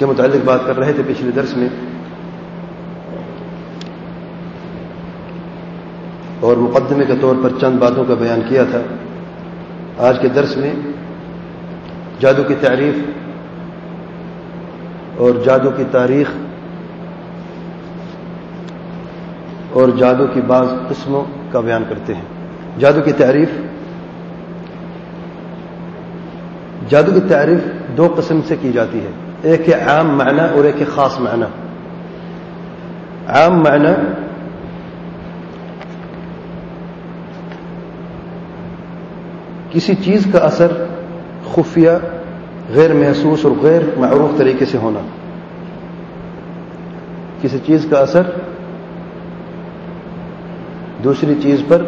کے متعلق بات کر رہے تھے پچھلے درس میں۔ اور مقدمے کے طور پر چند باتوں کا بیان کیا تھا۔ آج کے درس میں جادو کی تعریف اور جادو کی تاریخ اور جادو کی بعض قسموں کا بیان کرتے ہیں۔ جادو کی تعریف۔ جادو کی تعریف دو قسم سے کی جاتی ہے۔ ایک ہے عام معنی اور ایک ہے خاص معنی عام معنی کسی چیز کا اثر خفیہ، غیر محسوس اور غیر معروف طریقے سے ہونا. کسی چیز کا اثر دوسری چیز پر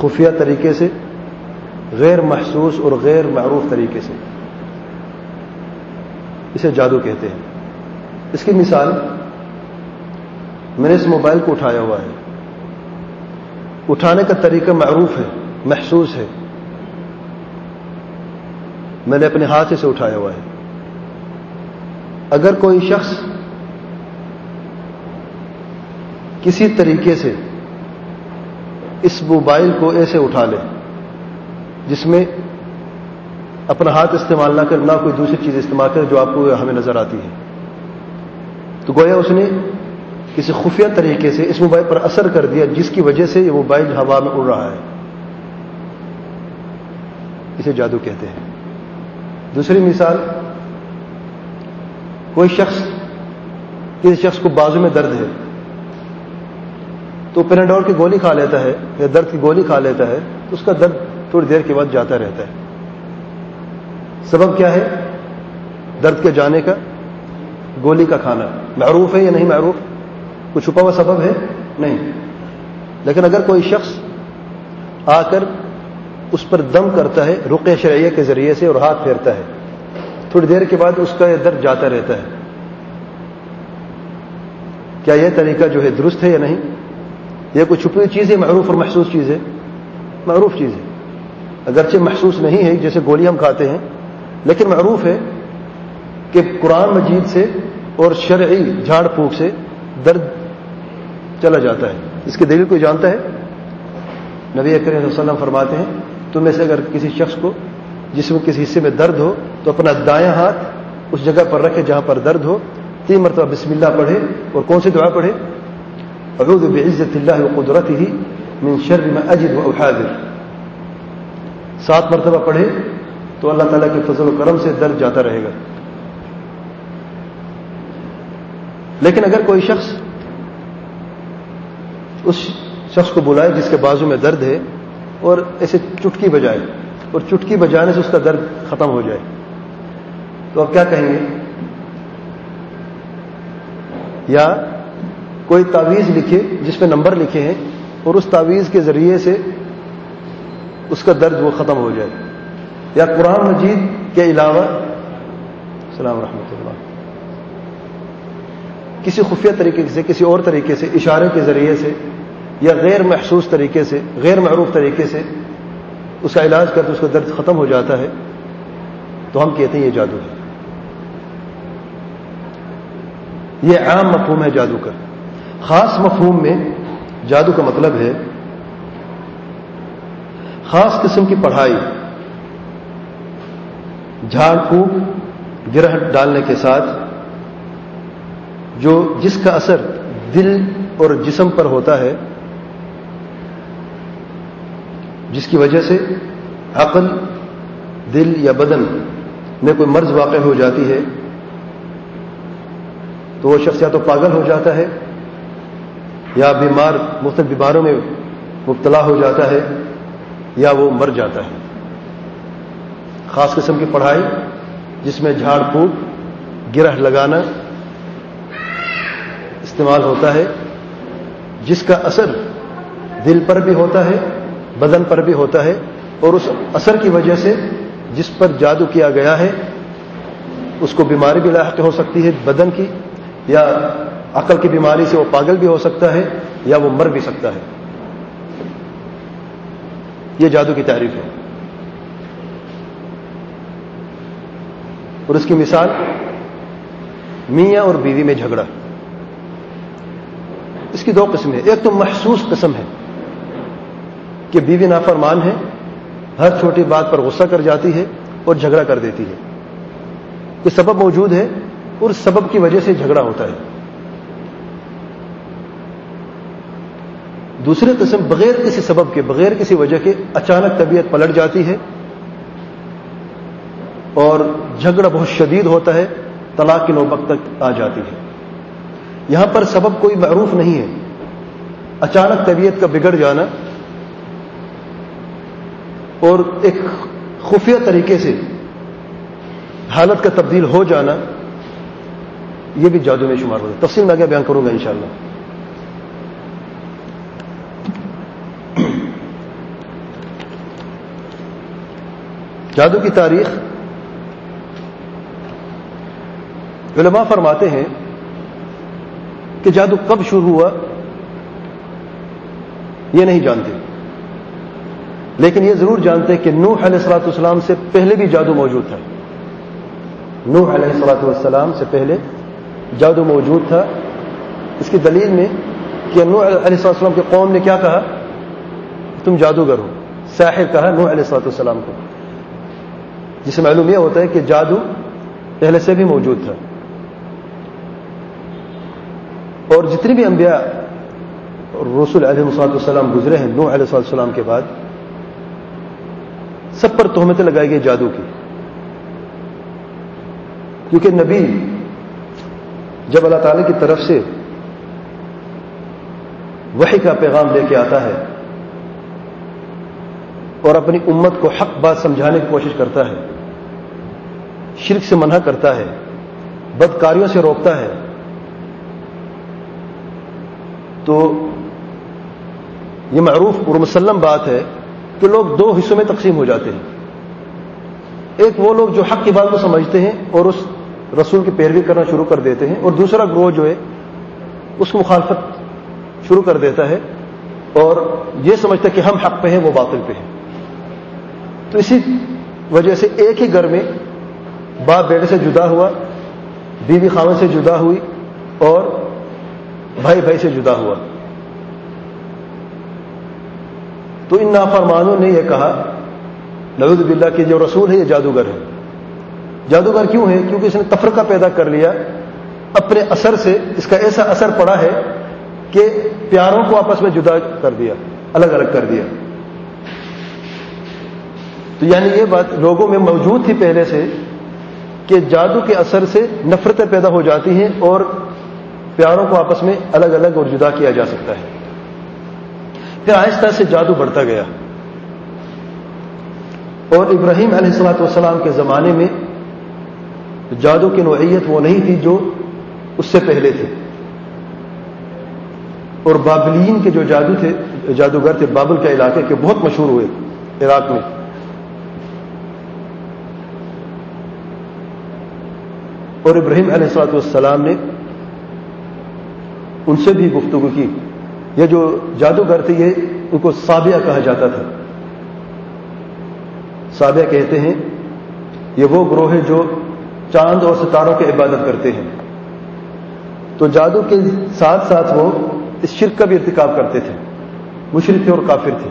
خفیہ طریقے سے، غیر محسوس اور غیر معروف طریقے سے. اسے جادو کہتے ہیں۔ اس کی مثال میں نے اس موبائل کو اٹھایا ہوا ہے۔ اٹھانے کا طریقہ معروف ہے، محسوس ہے۔ میں نے اپنے ہاتھ سے اٹھایا ہوا ہے۔ اگر کوئی شخص کسی طریقے سے اس موبائل کو ایسے اٹھا لے جس میں اپنا ہاتھ استعمال نہ کر، نہ کوئی دوسری چیز استعمال کرے جو آپ کو ہمیں نظر آتی ہے۔ تو گویا اس نے کسی خفیہ طریقے سے اس موبائل پر اثر کر دیا، جس کی وجہ سے یہ موبائل ہوا میں اڑ رہا ہے۔ اسے جادو کہتے ہیں۔ دوسری مثال، کوئی شخص، کسی شخص کو بازو میں درد ہے، تو پیناڈور کی گولی کھا لیتا ہے یا درد کی گولی کھا لیتا ہے، تو اس کا درد تھوڑی دیر کے بعد جاتا رہتا ہے۔ سبب کیا ہے؟ درد کے جانے کا، گولی کا کھانا۔ معروف ہے یا نہیں معروف؟ کوئی چھپا ہوا سبب ہے؟ نہیں۔ لیکن اگر کوئی شخص آ کر اس پر دم کرتا ہے، رقیہ شرعیہ کے ذریعے سے اور ہاتھ پھیرتا ہے، تھوڑی دیر کے بعد اس کا یہ درد جاتا رہتا ہے۔ کیا یہ طریقہ جو ہے درست ہے یا نہیں؟ یہ کوئی چھپی ہوئی چیز ہے، معروف اور محسوس چیز ہے؟ معروف چیز ہے۔ اگرچہ محسوس نہیں ہے، جیسے گولی ہم کھاتے ہیں لیکن معروف ہے کہ قرآن مجید سے اور شرعی جھاڑ پھونک سے درد چلا جاتا ہے۔ اس کے دلیل کوئی جانتا ہے؟ نبی اکرم صلی اللہ علیہ وسلم فرماتے ہیں، تم میں سے اگر کسی شخص کو جس میں کسی حصے میں درد ہو، تو اپنا دایاں ہاتھ اس جگہ پر رکھے جہاں پر درد ہو۔ تین مرتبہ بسم اللہ پڑھے اور کون سی دعا پڑھے؟ اعوذ بعزت اللہ قدرت ہی من شر ما اجد و احاذر۔ سات مرتبہ پڑھے تو اللہ تعالیٰ کے فضل و کرم سے درد جاتا رہے گا۔ لیکن اگر کوئی شخص اس شخص کو بلائے جس کے بازو میں درد ہے اور ایسے چٹکی بجائے اور چٹکی بجانے سے اس کا درد ختم ہو جائے، تو آپ کیا کہیں گے؟ یا کوئی تعویذ لکھے جس میں نمبر لکھے ہیں اور اس تعویذ کے ذریعے سے اس کا درد وہ ختم ہو جائے۔ یا قرآن مجید کے علاوہ السلام رحمۃ اللہ۔ کسی خفیہ طریقے سے، کسی اور طریقے سے، اشارے کے ذریعے سے یا غیر محسوس طریقے سے، غیر معروف طریقے سے اس کا علاج کر تو اس کا درد ختم ہو جاتا ہے، تو ہم کہتے ہیں یہ جادو ہے۔ یہ عام مفہوم ہے جادو کا خاص مفہوم میں جادو کا مطلب ہے خاص قسم کی پڑھائی۔ جھاڑ پھونک گرہ ڈالنے کے ساتھ جو جس کا اثر دل اور جسم پر ہوتا ہے، جس کی وجہ سے عقل، دل یا بدن میں کوئی مرض واقع ہو جاتی ہے، تو وہ شخص یا تو پاگل ہو جاتا ہے، یا بیمار، مختلف بیماروں میں مبتلا ہو جاتا ہے، یا وہ مر جاتا ہے۔ خاص قسم کی پڑھائی، جس میں جھاڑ پھونک، گرہ لگانا استعمال ہوتا ہے، جس کا اثر دل پر بھی ہوتا ہے، بدن پر بھی ہوتا ہے، اور اس اثر کی وجہ سے جس پر جادو کیا گیا ہے، اس کو بیماری بھی لاحق ہو سکتی ہے بدن کی، یا عقل کی بیماری سے وہ پاگل بھی ہو سکتا ہے، یا وہ مر بھی سکتا ہے۔ یہ جادو کی تعریف ہے۔ اور اس کی مثال میاں اور بیوی میں جھگڑا۔ اس کی دو قسمیں ایک تو محسوس قسم ہے کہ بیوی نافرمان ہے، ہر چھوٹی بات پر غصہ کر جاتی ہے اور جھگڑا کر دیتی ہے۔ کوئی سبب موجود ہے اور سبب کی وجہ سے جھگڑا ہوتا ہے۔ دوسری قسم بغیر کسی سبب کے، بغیر کسی وجہ کے اچانک طبیعت پلٹ جاتی ہے۔ اور جھگڑا بہت شدید ہوتا ہے، طلاق کی نوبت تک آ جاتی ہے۔ یہاں پر سبب کوئی معروف نہیں ہے۔ اچانک طبیعت کا بگڑ جانا اور ایک خفیہ طریقے سے حالت کا تبدیل ہو جانا، یہ بھی جادو میں شمار ہوگا تفصیل میں آگے بیان کروں گا انشاءاللہ۔ جادو کی تاریخ علماء فرماتے ہیں کہ جادو کب شروع ہوا یہ نہیں جانتے۔ لیکن یہ ضرور جانتے کہ نوح علیہ السلاۃ والسلام سے پہلے بھی جادو موجود تھا۔ نوح علیہ السلاۃ والسلام سے پہلے جادو موجود تھا۔ اس کی دلیل میں کہ نوح علیہ السلام کے قوم نے کیا کہا؟ تم جادوگر ہو۔ ساحر کہا نوح علیہ السلاۃ والسلام کو۔ جسے معلوم یہ ہوتا ہے کہ جادو پہلے سے بھی موجود تھا۔ اور جتنے بھی انبیاء رسول علیہ السلاط والسلام گزرے ہیں، نوح علیہ السلام کے بعد، سب پر تہمتیں لگائی گئی جادو کی۔ کیونکہ نبی جب اللہ تعالی کی طرف سے وہی کا پیغام لے کے آتا ہے اور اپنی امت کو حق بات سمجھانے کی کوشش کرتا ہے، شرک سے منع کرتا ہے، بدکاریوں سے روکتا ہے تو یہ معروف اور مسلم بات ہے کہ لوگ دو حصوں میں تقسیم ہو جاتے ہیں۔ ایک وہ لوگ جو حق کی بات کو سمجھتے ہیں اور اس رسول کی پیروی کرنا شروع کر دیتے ہیں اور دوسرا گروہ جو ہے اس کو مخالفت شروع کر دیتا ہے اور یہ سمجھتا ہے کہ ہم حق پہ ہیں، وہ باطل پہ ہیں۔ تو اسی وجہ سے ایک ہی گھر میں باپ بیٹے سے جدا ہوا، بیوی خاون سے جدا ہوئی اور بھائی بھائی سے جدا ہوا۔ تو ان نافرمانوں نے یہ کہا نوید بلّہ کہ جو رسول ہے، یہ جادوگر ہے۔ جادوگر کیوں ہے؟ کیونکہ اس نے تفرقہ پیدا کر لیا۔ اپنے اثر سے اس کا ایسا اثر پڑا ہے کہ پیاروں کو آپس میں جدا کر دیا، الگ الگ کر دیا۔ تو یعنی یہ بات لوگوں میں موجود تھی پہلے سے کہ جادو کے اثر سے نفرتیں پیدا ہو جاتی ہیں اور پیاروں کو آپس میں الگ الگ اور جدا کیا جا سکتا ہے۔ پھر آہستہ سے جادو بڑھتا گیا۔ اور ابراہیم علیہ السلاۃ والسلام کے زمانے میں جادو کی نوعیت وہ نہیں تھی جو اس سے پہلے تھے اور بابلین کے جو جادو تھے، جادوگر تھے، بابل کے علاقے کے بہت مشہور ہوئے عراق میں۔ اور ابراہیم علیہ السلاۃ والسلام نے ان سے بھی گفتگو کی۔ یہ جو جادوگر تھے، یہ ان کو سابیہ کہا جاتا تھا۔ سابیہ کہتے ہیں، یہ وہ گروہ ہے جو چاند اور ستاروں کی عبادت کرتے ہیں۔ تو جادو کے ساتھ ساتھ وہ اس شرک کا بھی ارتکاب کرتے تھے۔ مشرق تھے اور کافر تھے۔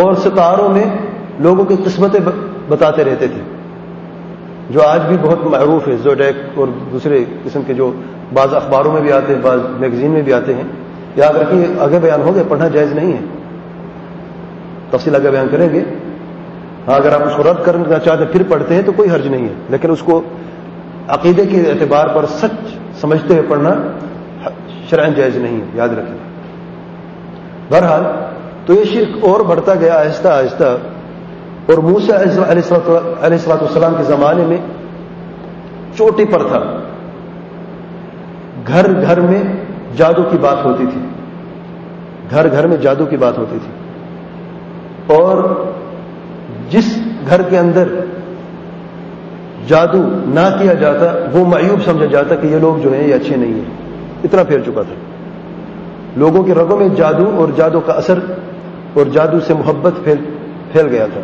اور ستاروں میں لوگوں کی قسمتیں بتاتے رہتے تھے۔ جو آج بھی بہت معروف ہے زوڈیک اور دوسرے قسم کے جو بعض اخباروں میں بھی آتے ہیں، بعض میگزین میں بھی آتے ہیں۔ یاد رکھیے آگے بیان ہو گئے پڑھنا جائز نہیں ہے۔ تفصیل آگے بیان کریں گے ہاں اگر آپ اس کو رد کرنا چاہتے ہیں، پھر پڑھتے ہیں، تو کوئی حرج نہیں ہے۔ لیکن اس کو عقیدے کے اعتبار پر سچ سمجھتے ہوئے پڑھنا شرائن جائز نہیں ہے۔ یاد رکھیں بہرحال، تو یہ شرک اور بڑھتا گیا آہستہ آہستہ۔ اور موسا علیہ السلاط والسلام کے زمانے میں چوٹی پر تھا۔ گھر گھر میں جادو کی بات ہوتی تھی۔ گھر گھر میں جادو کی بات ہوتی تھی۔ اور جس گھر کے اندر جادو نہ کیا جاتا، وہ معیوب سمجھا جاتا کہ یہ لوگ جو ہیں یہ اچھے نہیں ہیں۔ اتنا پھیل چکا تھا۔ لوگوں کے رگوں میں جادو اور جادو کا اثر اور جادو سے محبت پھیل پھیل گیا تھا۔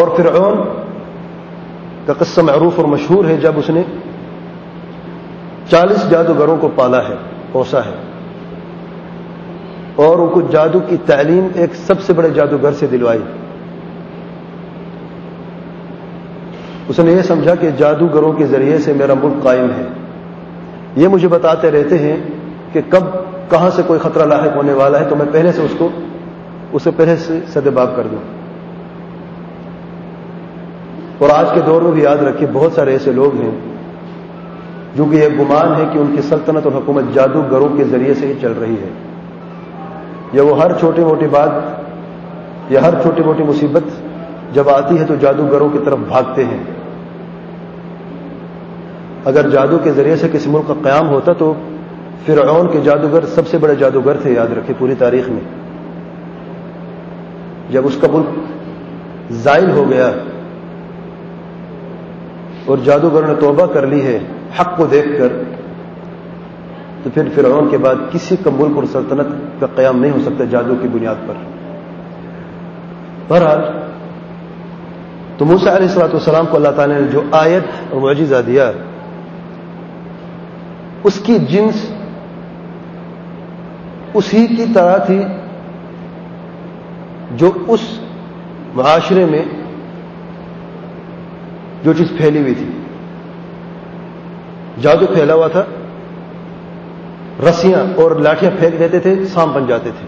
اور فرعون کا قصہ معروف اور مشہور ہے، جب اس نے چالیس جادوگروں کو پالا ہے، پوسا ہے۔ اور ان کو جادو کی تعلیم ایک سب سے بڑے جادوگر سے دلوائی۔ اس نے یہ سمجھا کہ جادوگروں کے ذریعے سے میرا ملک قائم ہے۔ یہ مجھے بتاتے رہتے ہیں کہ کب، کہاں سے کوئی خطرہ لاحق ہونے والا ہے تو میں پہلے سے اس کو، اسے پہلے سے سدباب کر دوں۔ اور آج کے دور میں بھی یاد رکھے بہت سارے ایسے لوگ ہیں جو کہ یہ گمان ہے کہ ان کی سلطنت اور حکومت جادوگروں کے ذریعے سے ہی چل رہی ہے۔ یا وہ ہر چھوٹی موٹی بات یا ہر چھوٹی موٹی مصیبت جب آتی ہے تو جادوگروں کی طرف بھاگتے ہیں۔ اگر جادو کے ذریعے سے کسی ملک کا قیام ہوتا تو فرعون کے جادوگر سب سے بڑے جادوگر تھے، یاد رکھے پوری تاریخ میں۔ جب اس کا ملک زائل ہو گیا اور جادوگر نے توبہ کر لی ہے حق کو دیکھ کر تو پھر فرعون کے بعد کسی کا ملک اور سلطنت کا قیام نہیں ہو سکتا جادو کی بنیاد پر۔ بہرحال تو موسا علیہ السلاۃ والسلام کو اللہ تعالیٰ نے جو آیت اور معجزہ دیا، اس کی جنس اسی کی طرح تھی جو اس معاشرے میں جو چیز پھیلی ہوئی تھی۔ جادو پھیلا ہوا تھا۔ رسیاں اور لاٹیاں پھینک دیتے تھے سام بن جاتے تھے۔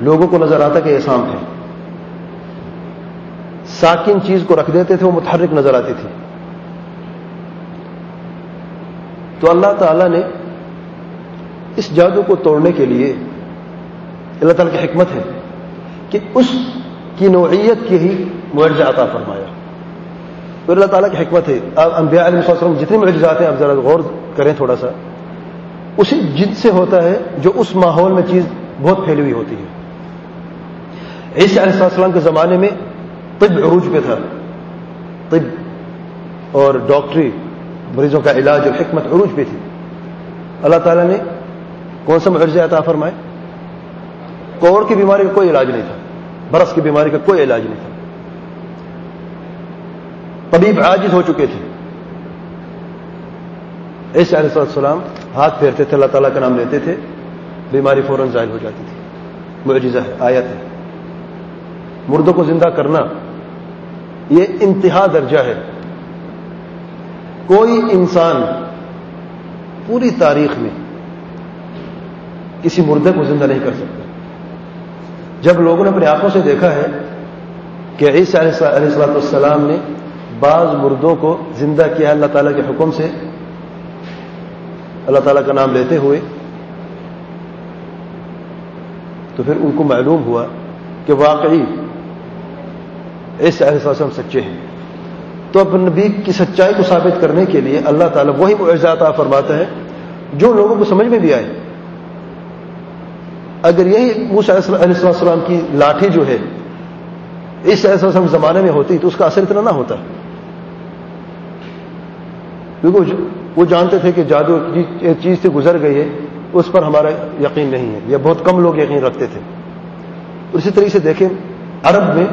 لوگوں کو نظر آتا کہ یہ سانپ ہے ساکن چیز کو رکھ دیتے تھے، وہ متحرک نظر آتی تھی تو اللہ تعالی نے اس جادو کو توڑنے کے لیے اللہ تعالی کی حکمت ہے کہ اس کی نوعیت کی ہی معرض عطا فرمایا۔ تو اللہ تعالیٰ کی حکمت ہے۔ اب انبیاء علیہ وسلم جتنے معجزات ہیں، آپ ذرا غور کریں تھوڑا سا۔ اسی جد سے ہوتا ہے جو اس ماحول میں چیز بہت پھیلی ہوئی ہوتی ہے۔ عیسی علیہ السلام کے زمانے میں طب عروج پہ تھا۔ طب اور ڈاکٹری مریضوں کا علاج اور حکمت عروج پہ تھی۔ اللہ تعالیٰ نے کون سا معرض عطا فرمائے کوڑ کی بیماری کا کوئی علاج نہیں تھا۔ برس کی بیماری کا کوئی علاج نہیں تھا۔ طبیب عاجز ہو چکے تھے۔ ایسے علیہ السلام ہاتھ پھیرتے تھے، اللہ تعالیٰ کا نام لیتے تھے۔ بیماری فوراً ظاہر ہو جاتی تھی۔ معجزہ ہے آیت ہے۔ مردوں کو زندہ کرنا یہ انتہا درجہ ہے۔ کوئی انسان پوری تاریخ میں کسی مردے کو زندہ نہیں کر سکتا۔ جب لوگوں نے اپنے آنکھوں سے دیکھا ہے کہ عیسی علیہ السلاط والسلام نے بعض مردوں کو زندہ کیا اللہ تعالیٰ کے حکم سے؟ اللہ تعالیٰ کا نام لیتے ہوئے تو پھر ان کو معلوم ہوا کہ واقعی ایسے وسلم سچے ہیں۔ تو اب نبی کی سچائی کو ثابت کرنے کے لیے اللہ تعالیٰ وہی معجزات فرماتا ہے جو لوگوں کو سمجھ میں بھی آئے۔ اگر یہی موسیٰ علیہ السلام کی لاٹھی جو ہے، اس وسلم زمانے میں ہوتی تو اس کا اثر اتنا نہ ہوتا۔ کیونکہ وہ جانتے تھے کہ جادو جی- چیز سے گزر گئی ہے، اس پر ہمارا یقین نہیں ہے، یا بہت کم لوگ یقین رکھتے تھے۔ اسی طریقے سے دیکھیں، عرب میں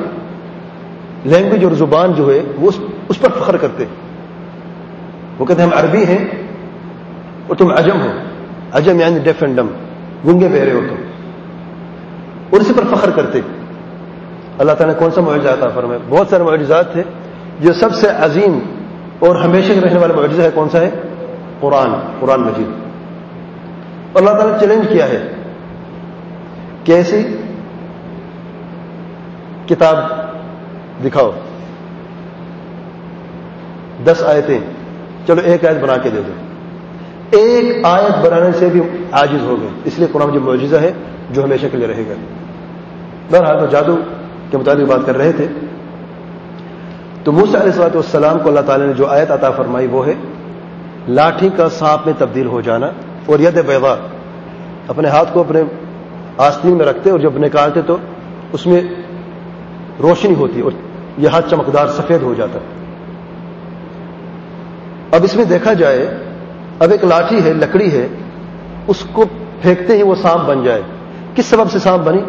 لینگویج اور زبان جو ہے، وہ اس پر فخر کرتے وہ کہتے ہیں، ہم عربی ہیں اور تم عجم ہو۔ عجم یعنی ڈیف اینڈ ڈم، گنگے بہرے ہو تم۔ اور اسی پر فخر کرتے اللہ تعالیٰ نے کون سا معجزات آتا فرمائے بہت سارے معجزات تھے جو سب سے عظیم اور ہمیشہ کے رہنے والا معجزہ ہے کون سا ہے؟ قرآن قرآن مجید۔ اللہ تعالیٰ نے چیلنج کیا ہے کیسی کتاب دکھاؤ۔ دس آیتیں۔ چلو ایک آیت بنا کے دے دو۔ ایک آیت بنانے سے بھی عاجز ہو گئے۔ اس لیے قرآن جو معجزہ ہے جو ہمیشہ کے لیے رہے گا۔ بہرحال تو جادو کے متعلق بات کر رہے تھے۔ تو موسیٰ علیہ السلاۃ والسلام کو اللہ تعالی نے جو آیت عطا فرمائی وہ ہے، لاٹھی کا سانپ میں تبدیل ہو جانا اور ید بیضا، اپنے ہاتھ کو اپنے آستین میں رکھتے اور جب نکالتے تو اس میں روشنی ہوتی اور یہ ہاتھ چمکدار سفید ہو جاتا۔ اب اس میں دیکھا جائے، اب ایک لاٹھی ہے، لکڑی ہے، اس کو پھینکتے ہی وہ سانپ بن جائے۔ کس سبب سے سانپ بنی؟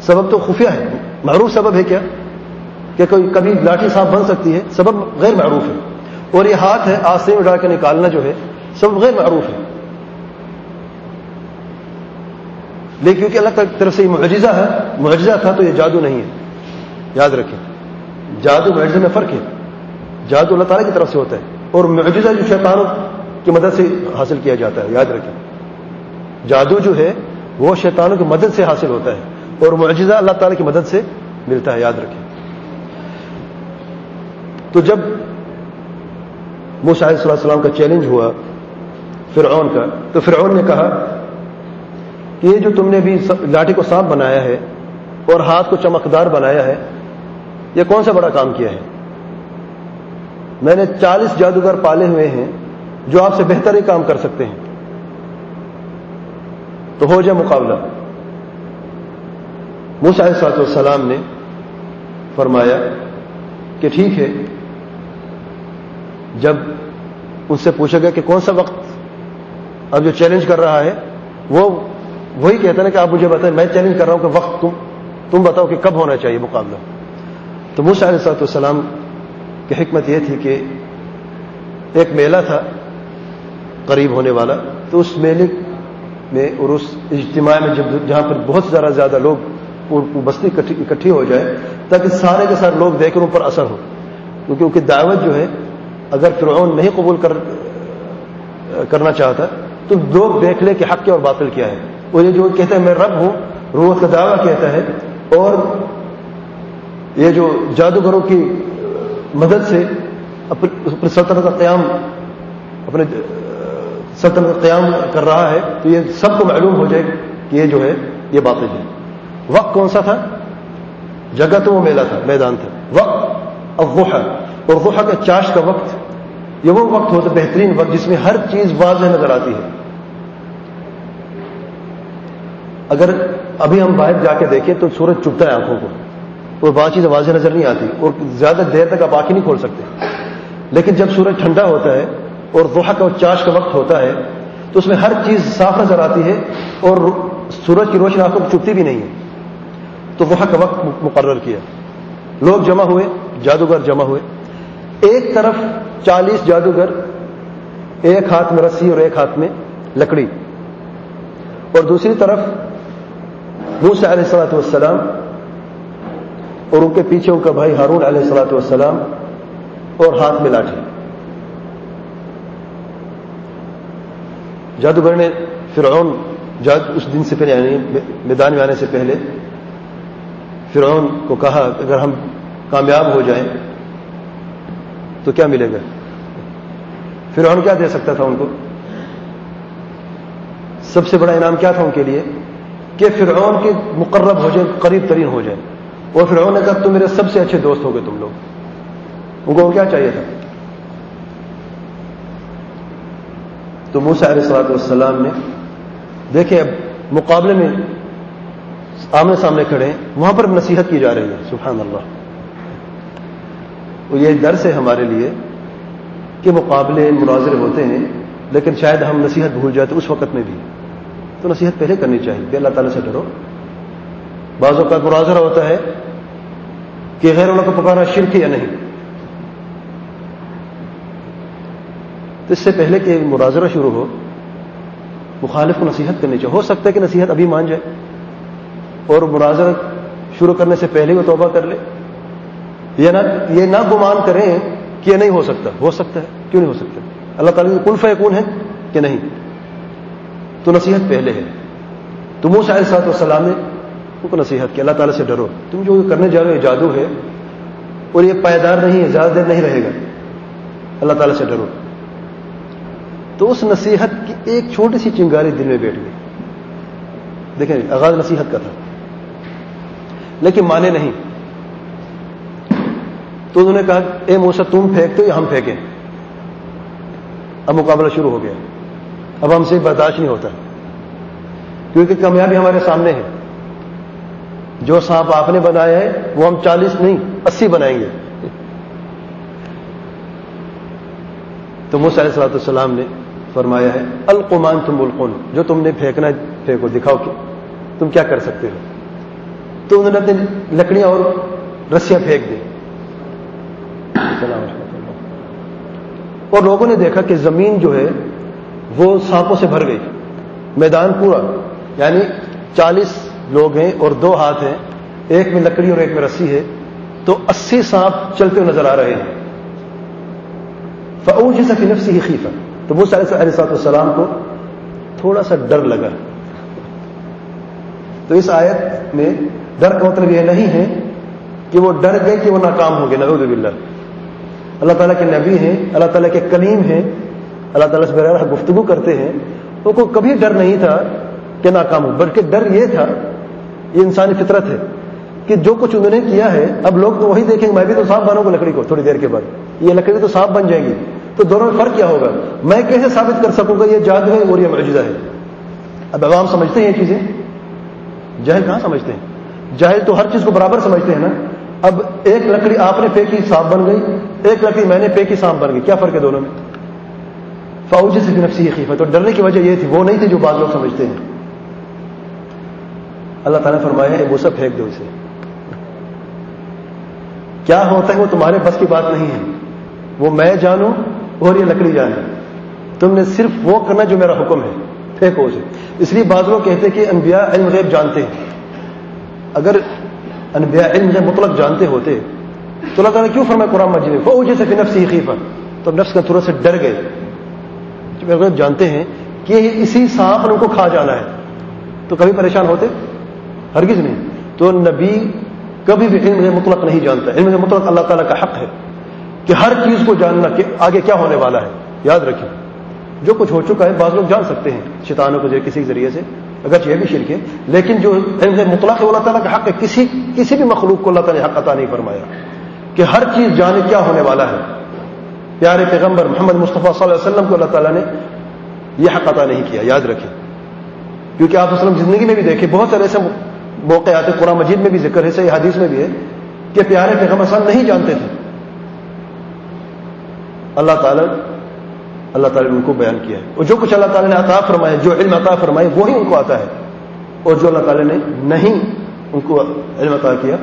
سبب تو خفیہ ہے۔ معروف سبب ہے کیا؟ کہ کوئی کبھی لاٹھی سانپ بن سکتی ہے، سبب غیر معروف ہے۔ اور یہ ہاتھ ہے آستے میں ڈال کے نکالنا جو ہے، سبب غیر معروف ہے۔ لیکن کیونکہ اللہ کی طرف سے یہ معجزہ ہے، معجزہ تھا تو یہ جادو نہیں ہے۔ یاد رکھیں، جادو معجزے میں فرق ہے۔ جادو اللہ تعالیٰ کی طرف سے ہوتا ہے۔ اور معجزہ جو شیطانوں کی مدد سے حاصل کیا جاتا ہے، یاد رکھیں۔ جادو جو ہے، وہ شیطانوں کی مدد سے حاصل ہوتا ہے۔ اور معجزہ اللہ تعالیٰ کی مدد سے ملتا ہے، یاد رکھیں۔ تو جب موسیٰ علیہ السلام کا چیلنج ہوا فرعون کا، تو فرعون نے کہا کہ یہ جو تم نے بھی لاٹھی کو سانپ بنایا ہے اور ہاتھ کو چمکدار بنایا ہے، یہ کون سا بڑا کام کیا ہے؟ میں نے چالیس جادوگر پالے ہوئے ہیں جو آپ سے بہتر ہی کام کر سکتے ہیں۔ تو ہو جائے مقابلہ۔ موسیٰ علیہ السلام نے فرمایا کہ ٹھیک ہے جب ان سے پوچھا گیا کہ کون سا وقت اب جو چیلنج کر رہا ہے، وہ وہی کہتے ہیں کہ آپ مجھے بتائیں، میں چیلنج کر رہا ہوں کہ وقت تم تم بتاؤ کہ کب ہونا چاہیے مقابلہ۔ تو موسیٰ علیہ صاحب السلام کی حکمت یہ تھی کہ ایک میلہ تھا قریب ہونے والا، تو اس میلے میں اور اس اجتماع میں جب جہاں پر بہت زیادہ زیادہ لوگ بستی اکٹھی ہو جائے، تاکہ سارے کے سارے لوگ دیکھ کر ان پر اثر ہو۔ کیونکہ ان کی دعوت جو ہے اگر فرعون نہیں قبول کر، کرنا چاہتا تو لوگ دیکھ لے کہ حق کیا اور باطل کیا ہے۔ وہ یہ جو کہتے ہیں میں رب ہوں روت کا دعویٰ کہتا ہے اور یہ جو جادوگروں کی مدد سے اپنی سلطنت کا قیام، اپنے، سلطنت کا قیام کر رہا ہے، تو یہ سب کو معلوم ہو جائے کہ یہ جو ہے، یہ باطل ہے۔ وقت کون سا تھا؟ جگہ تو وہ میلہ تھا، میدان تھا۔ وقت اور اور غحا کا چاش کا وقت یہ وہ وقت ہوتا بہترین وقت جس میں ہر چیز واضح نظر آتی ہے۔ اگر ابھی ہم باہر جا کے دیکھیں تو سورج چپتا ہے آنکھوں کو اور بات چیزیں واضح نظر نہیں آتی اور زیادہ دیر تک آپ آنکھیں نہیں کھول سکتے۔ لیکن جب سورج ٹھنڈا ہوتا ہے اور دوحا کا چاش کا وقت ہوتا ہے تو اس میں ہر چیز صاف نظر آتی ہے اور سورج کی روشنی آنکھوں کو چپتی بھی نہیں ہے۔ تو وہاں کا وقت مقرر کیا۔ لوگ جمع ہوئے، جادوگر جمع ہوئے۔ ایک طرف چالیس جادوگر، ایک ہاتھ میں رسی اور ایک ہاتھ میں لکڑی، اور دوسری طرف موسیٰ علیہ السلاۃ والسلام اور ان کے پیچھے ان کا بھائی ہارون علیہ السلاۃ والسلام اور ہاتھ میں لاٹھی۔ جادوگر نے فرعون جاد اس دن سے پہلے یعنی میدان میں آنے سے پہلے، فرعون کو کہا، اگر ہم کامیاب ہو جائیں تو کیا ملے گا؟ فرعون کیا دے سکتا تھا ان کو؟ سب سے بڑا انعام کیا تھا ان کے لیے؟ کہ فرعون کے مقرب ہو جائے، قریب ترین ہو جائے۔ اور فرعون نے کہا، تم میرے سب سے اچھے دوست ہو گئے تم لوگ۔ ان کو کیا چاہیے تھا؟ تو موسا علیہ السلاط والسلام نے، دیکھیں اب مقابلے میں آمنے سامنے کھڑے ہیں، وہاں پر نصیحت کی جا رہی ہے، سبحان اللہ۔ وہ یہ درس ہے ہمارے لیے کہ مقابلے مناظر ہوتے ہیں، لیکن شاید ہم نصیحت بھول جائے تو اس وقت میں بھی۔ تو نصیحت پہلے کرنی چاہیے کہ اللہ تعالیٰ سے ڈرو۔ بعض اوقات مناظرہ ہوتا ہے کہ غیر اللہ کو پکانا شرک یا نہیں۔ تو اس سے پہلے کہ مناظرہ شروع ہو، مخالف کو نصیحت کرنی چاہیے۔ ہو سکتا ہے کہ نصیحت ابھی مان جائے اور مناظرہ شروع کرنے سے پہلے وہ توبہ کر لے۔ یہ نہ یہ نہ گمان کریں کہ یہ نہیں ہو سکتا۔ ہو سکتا ہے۔ کیوں نہیں ہو سکتا؟ اللہ تعالیٰ کی کلف یقون ہے کہ نہیں؟ تو نصیحت پہلے ہے۔ تم وہ شاید صاحب والسلام نے ان کو نصیحت کی، اللہ تعالیٰ سے ڈرو۔ تم جو کرنے جا رہے ہو، یہ جادو ہے اور یہ پائیدار نہیں ہے، زیادہ دیر نہیں رہے گا۔ اللہ تعالیٰ سے ڈرو۔ تو اس نصیحت کی ایک چھوٹی سی چنگاری دل میں بیٹھ گئی۔ دیکھیں، آغاز نصیحت کا تھا۔ لیکن مانے نہیں۔ تو انہوں نے کہا، اے موسا تم پھینکتے یا ہم پھینکیں؟ اب مقابلہ شروع ہو گیا۔ اب ہم سے برداشت نہیں ہوتا۔ کیونکہ کامیابی ہمارے سامنے ہے۔ جو سانپ آپ نے بنایا ہے، وہ ہم چالیس نہیں، اسی بنائیں گے۔ تو علیہ صلاحت السلام نے فرمایا ہے، القمان تم القن جو تم نے پھینکنا پھینکو، دکھاؤ کہ تم کیا کر سکتے ہو؟ تو انہوں نے اپنی لکڑیاں اور رسیاں پھینک دی اور لوگوں نے دیکھا کہ زمین جو ہے وہ سانپوں سے بھر گئی. میدان پورا. یعنی چالیس لوگ ہیں اور دو ہاتھ ہیں. ایک میں لکڑی اور ایک میں رسی ہے. تو اسی سانپ چلتے ہوئے نظر آ رہے ہیں. فعو جیسا کہ نفسی ہی خیفہ تو وہ سارے علیہ صاحب السلام کو تھوڑا سا ڈر لگا. تو اس آیت میں ڈر کا مطلب یہ نہیں ہے کہ وہ ڈر گئے کہ وہ ناکام ہو گئے نعوذ باللہ. اللہ تعالیٰ کے نبی ہیں، اللہ تعالیٰ کے کلیم ہیں، اللہ تعالیٰ سے بغیر گفتگو کرتے ہیں۔ ان کو کبھی ڈر نہیں تھا کہ ناکام ہو بلکہ ڈر یہ تھا، یہ انسانی فطرت ہے کہ جو کچھ انہوں نے کیا ہے، اب لوگ تو وہی دیکھیں گے، میں بھی تو صاف بنوں گا لکڑی کو تھوڑی دیر کے بعد۔ یہ لکڑی تو صاف بن جائے گی۔ تو دونوں میں فرق کیا ہوگا؟ میں کیسے ثابت کر سکوں گا یہ جادو ہے اور یہ معجزہ ہے؟ اب عوام سمجھتے ہیں یہ چیزیں۔ جہل کہاں سمجھتے ہیں؟ جہل تو ہر چیز کو برابر سمجھتے ہیں نا۔ اب ایک لکڑی آپ نے پھینکی صاف بن گئی. ایک لکڑی میں نے پھینکی صاف بن گئی. کیا فرق ہے دونوں میں؟ فوجی سے نفسی خیفہ. تو ڈرنے کی وجہ یہ تھی، وہ نہیں تھی جو بعض لوگ سمجھتے ہیں. اللہ تعالیٰ نے فرمایا وہ سب پھینک دو اسے. کیا ہوتا ہے، وہ تمہارے بس کی بات نہیں ہے. وہ میں جانوں اور یہ لکڑی جانے. تم نے صرف وہ کرنا جو میرا حکم ہے. پھینکو اسے. اس لیے بعض لوگ کہتے کہ انبیاء علم غیب جانتے ہیں. اگر انبیاء علم جب مطلق جانتے ہوتے، تو اللہ تعالیٰ کیوں فرمائے قرآن مجید میں؟ وہ جیسے نفس ہی خیفہ تو نفس کا تھوڑا سے ڈر گئے۔ جانتے ہیں کہ اسی سانپ نے ان کو کھا جانا ہے، تو کبھی پریشان ہوتے؟ ہرگز نہیں۔ تو نبی کبھی بھی علم مطلق نہیں جانتا۔ علم مطلق اللہ تعالیٰ کا حق ہے کہ ہر چیز کو جاننا کہ آگے کیا ہونے والا ہے۔ یاد رکھیں، جو کچھ ہو چکا ہے، بعض لوگ جان سکتے ہیں شیطانوں کو جو کسی ذریعے سے اگر یہ بھی شرک ہے، لیکن جو علم مطلق اللہ تعالیٰ کا حق ہے، کسی کسی بھی مخلوق کو اللہ تعالیٰ نے حق عطا نہیں فرمایا کہ ہر چیز جانے کیا ہونے والا ہے۔ پیارے پیغمبر محمد مصطفیٰ صلی اللہ علیہ وسلم کو اللہ تعالیٰ نے یہ حق عطا نہیں کیا، یاد رکھیں۔ کیونکہ آپ وسلم زندگی میں بھی دیکھیں، بہت سارے ایسے موقع آتے قرآن مجید میں بھی ذکر ہے، صحیح حدیث میں بھی ہے کہ پیارے پیغمبر صلی نہیں جانتے تھے۔ اللہ تعالیٰ اللہ تعالیٰ نے ان کو بیان کیا ہے۔ اور جو کچھ اللہ تعالیٰ نے عطا فرمایا، جو علم عطا فرمائے وہی ان کو آتا ہے۔ اور جو اللہ تعالیٰ نے نہیں ان کو علم عطا کیا،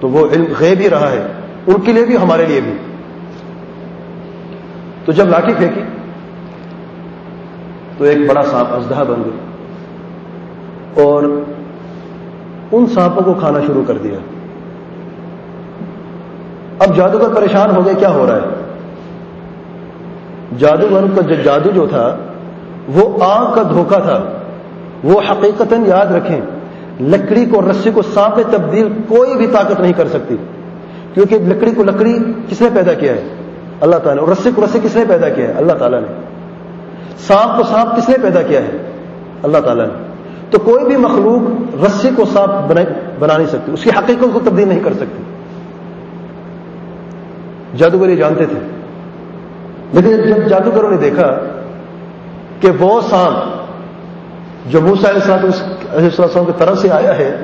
تو وہ علم غیب ہی رہا ہے۔ ان کے لیے بھی، ہمارے لیے بھی۔ تو جب لاٹھی پھینکی، تو ایک بڑا سانپ ازدہ بن گئی اور ان سانپوں کو کھانا شروع کر دیا۔ اب جادوگر پریشان ہو گئے، کیا ہو رہا ہے؟ جادوگر کا جو جادو جو تھا، وہ آگ کا دھوکہ تھا۔ وہ حقیقت یاد رکھیں، لکڑی کو، رسی کو سانپ میں تبدیل کوئی بھی طاقت نہیں کر سکتی۔ کیونکہ لکڑی کو لکڑی کس نے پیدا کیا ہے؟ اللہ تعالیٰ نے۔ اور رسی کو رسی کس نے پیدا کیا ہے؟ اللہ تعالیٰ نے۔ سانپ کو سانپ کس نے پیدا کیا ہے؟ اللہ تعالیٰ نے۔ تو کوئی بھی مخلوق رسی کو سانپ بنا نہیں سکتی، اس کی حقیقت کو تبدیل نہیں کر سکتی۔ جادوگر یہ جانتے تھے۔ لیکن جب جادوگروں نے دیکھا کہ وہ سانپ جو موسا علیہ السلام کی طرف سے آیا ہے،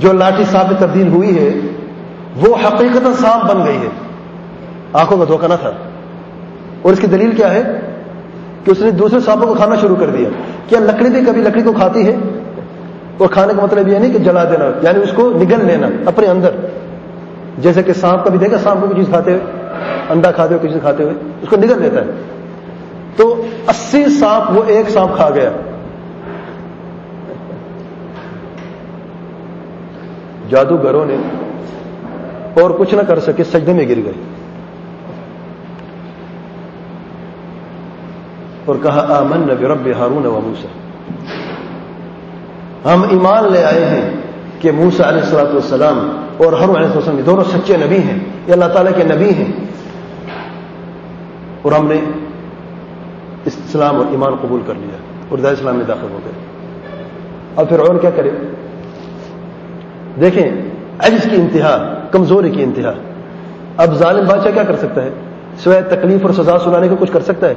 جو لاٹھی سانپ میں تبدیل ہوئی ہے، وہ حقیقت سانپ بن گئی ہے۔ آنکھوں کا دھوکہ نہ تھا۔ اور اس کی دلیل کیا ہے؟ کہ اس نے دوسرے سانپوں کو کھانا شروع کر دیا۔ کیا لکڑی بھی کبھی لکڑی کو کھاتی ہے؟ اور کھانے کا مطلب یہ نہیں کہ جلا دینا یعنی اس کو نگل لینا اپنے اندر۔ جیسے کہ سانپ کا بھی دیکھا، سانپ کو کوئی چیز کھاتے ہوئے انڈا کھاتے ہوئے چیز کھاتے ہوئے، اس کو نگل لیتا ہے۔ تو اسی سانپ، وہ ایک سانپ کھا گیا۔ جادوگروں نے اور کچھ نہ کر سکے، سجدے میں گر گئے۔ اور کہا آمن نبی رب ہارون و موسا ہم ایمان لے آئے ہیں کہ موسا علیہ السلاۃ والسلام اور ہر علیہ السلام دونوں سچے نبی ہیں۔ یہ اللہ تعالیٰ کے نبی ہیں۔ اور ہم نے اسلام اور ایمان قبول کر لیا اور دار اسلام میں داخل ہو گئے۔ اب پھر اور کیا کرے؟ دیکھیں، عجز کی انتہا کمزوری کی انتہا۔ اب ظالم بادشاہ کیا کر سکتا ہے؟ سوائے تکلیف اور سزا سنانے کو کچھ کر سکتا ہے؟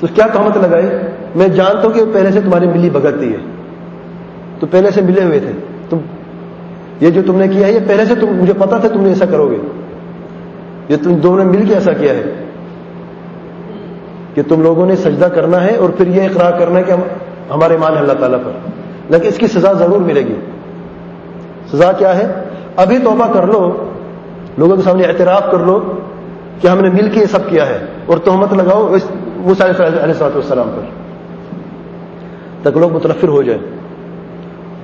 تو کیا کہمت لگائے میں جانتا ہوں کہ پہلے سے تمہاری ملی بگڑتی ہے۔ تو پہلے سے ملے ہوئے تھے۔ تم، یہ جو تم نے کیا ہے، یہ پہلے سے تم، مجھے پتا تھا تم نے ایسا کرو گے۔ یہ تم دونوں نے مل کے ایسا کیا ہے کہ تم لوگوں نے سجدہ کرنا ہے اور پھر یہ اقرار کرنا ہے کہ ہم ہمارے مان اللہ تعالیٰ پر۔ لیکن اس کی سزا ضرور ملے گی۔ سزا کیا ہے؟ ابھی توبہ کر لو۔ لوگوں کے سامنے اعتراف کر لو کہ ہم نے مل کے یہ سب کیا ہے اور تہمت لگاؤ وہ سارے علیہ صلاحت والسلام پر۔ تک لوگ متنفر ہو جائیں۔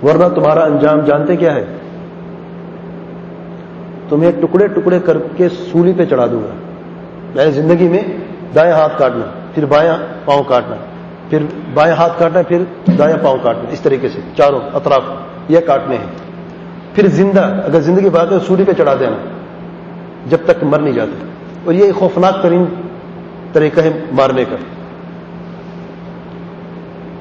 ورنہ تمہارا انجام جانتے کیا ہے؟ تمہیں ٹکڑے ٹکڑے کر کے سولی پہ چڑھا دوں گا۔ میں زندگی میں دائیں ہاتھ کاٹنا پھر بایاں پاؤں کاٹنا پھر بائیں ہاتھ کاٹنا پھر دایاں پاؤں کاٹنا اس طریقے سے چاروں اطراف یہ کاٹنے ہیں۔ پھر زندہ اگر زندگی بات ہے سوری پہ چڑھا دینا جب تک مر نہیں جاتے۔ اور یہ خوفناک ترین طریقہ ہے مارنے کا۔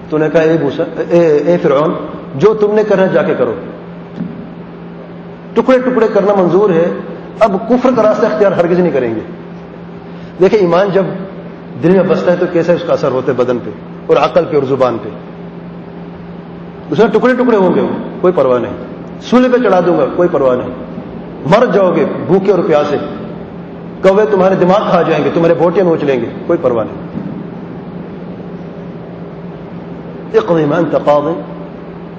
تو نے کہا اے بوسا اے, اے فرعون جو تم نے کرنا جا کے کرو۔ ٹکڑے ٹکڑے کرنا منظور ہے، اب کفر کا راستہ اختیار ہرگز نہیں کریں گے۔ دیکھیں، ایمان جب دل میں بستا ہے تو کیسے اس کا اثر ہوتا ہے بدن پہ اور عقل پہ اور زبان پہ؟ اس میں ٹکڑے ٹکڑے ہوں گے، کوئی پرواہ نہیں۔ سولے پہ چڑھا دوں گا، کوئی پرواہ نہیں۔ مر جاؤ گے بھوکے اور پیاسے۔ کوے تمہارے دماغ کھا جائیں گے، تمہارے بوٹے نوچ لیں گے، کوئی پرواہ نہیں۔ اقلیمان تقاض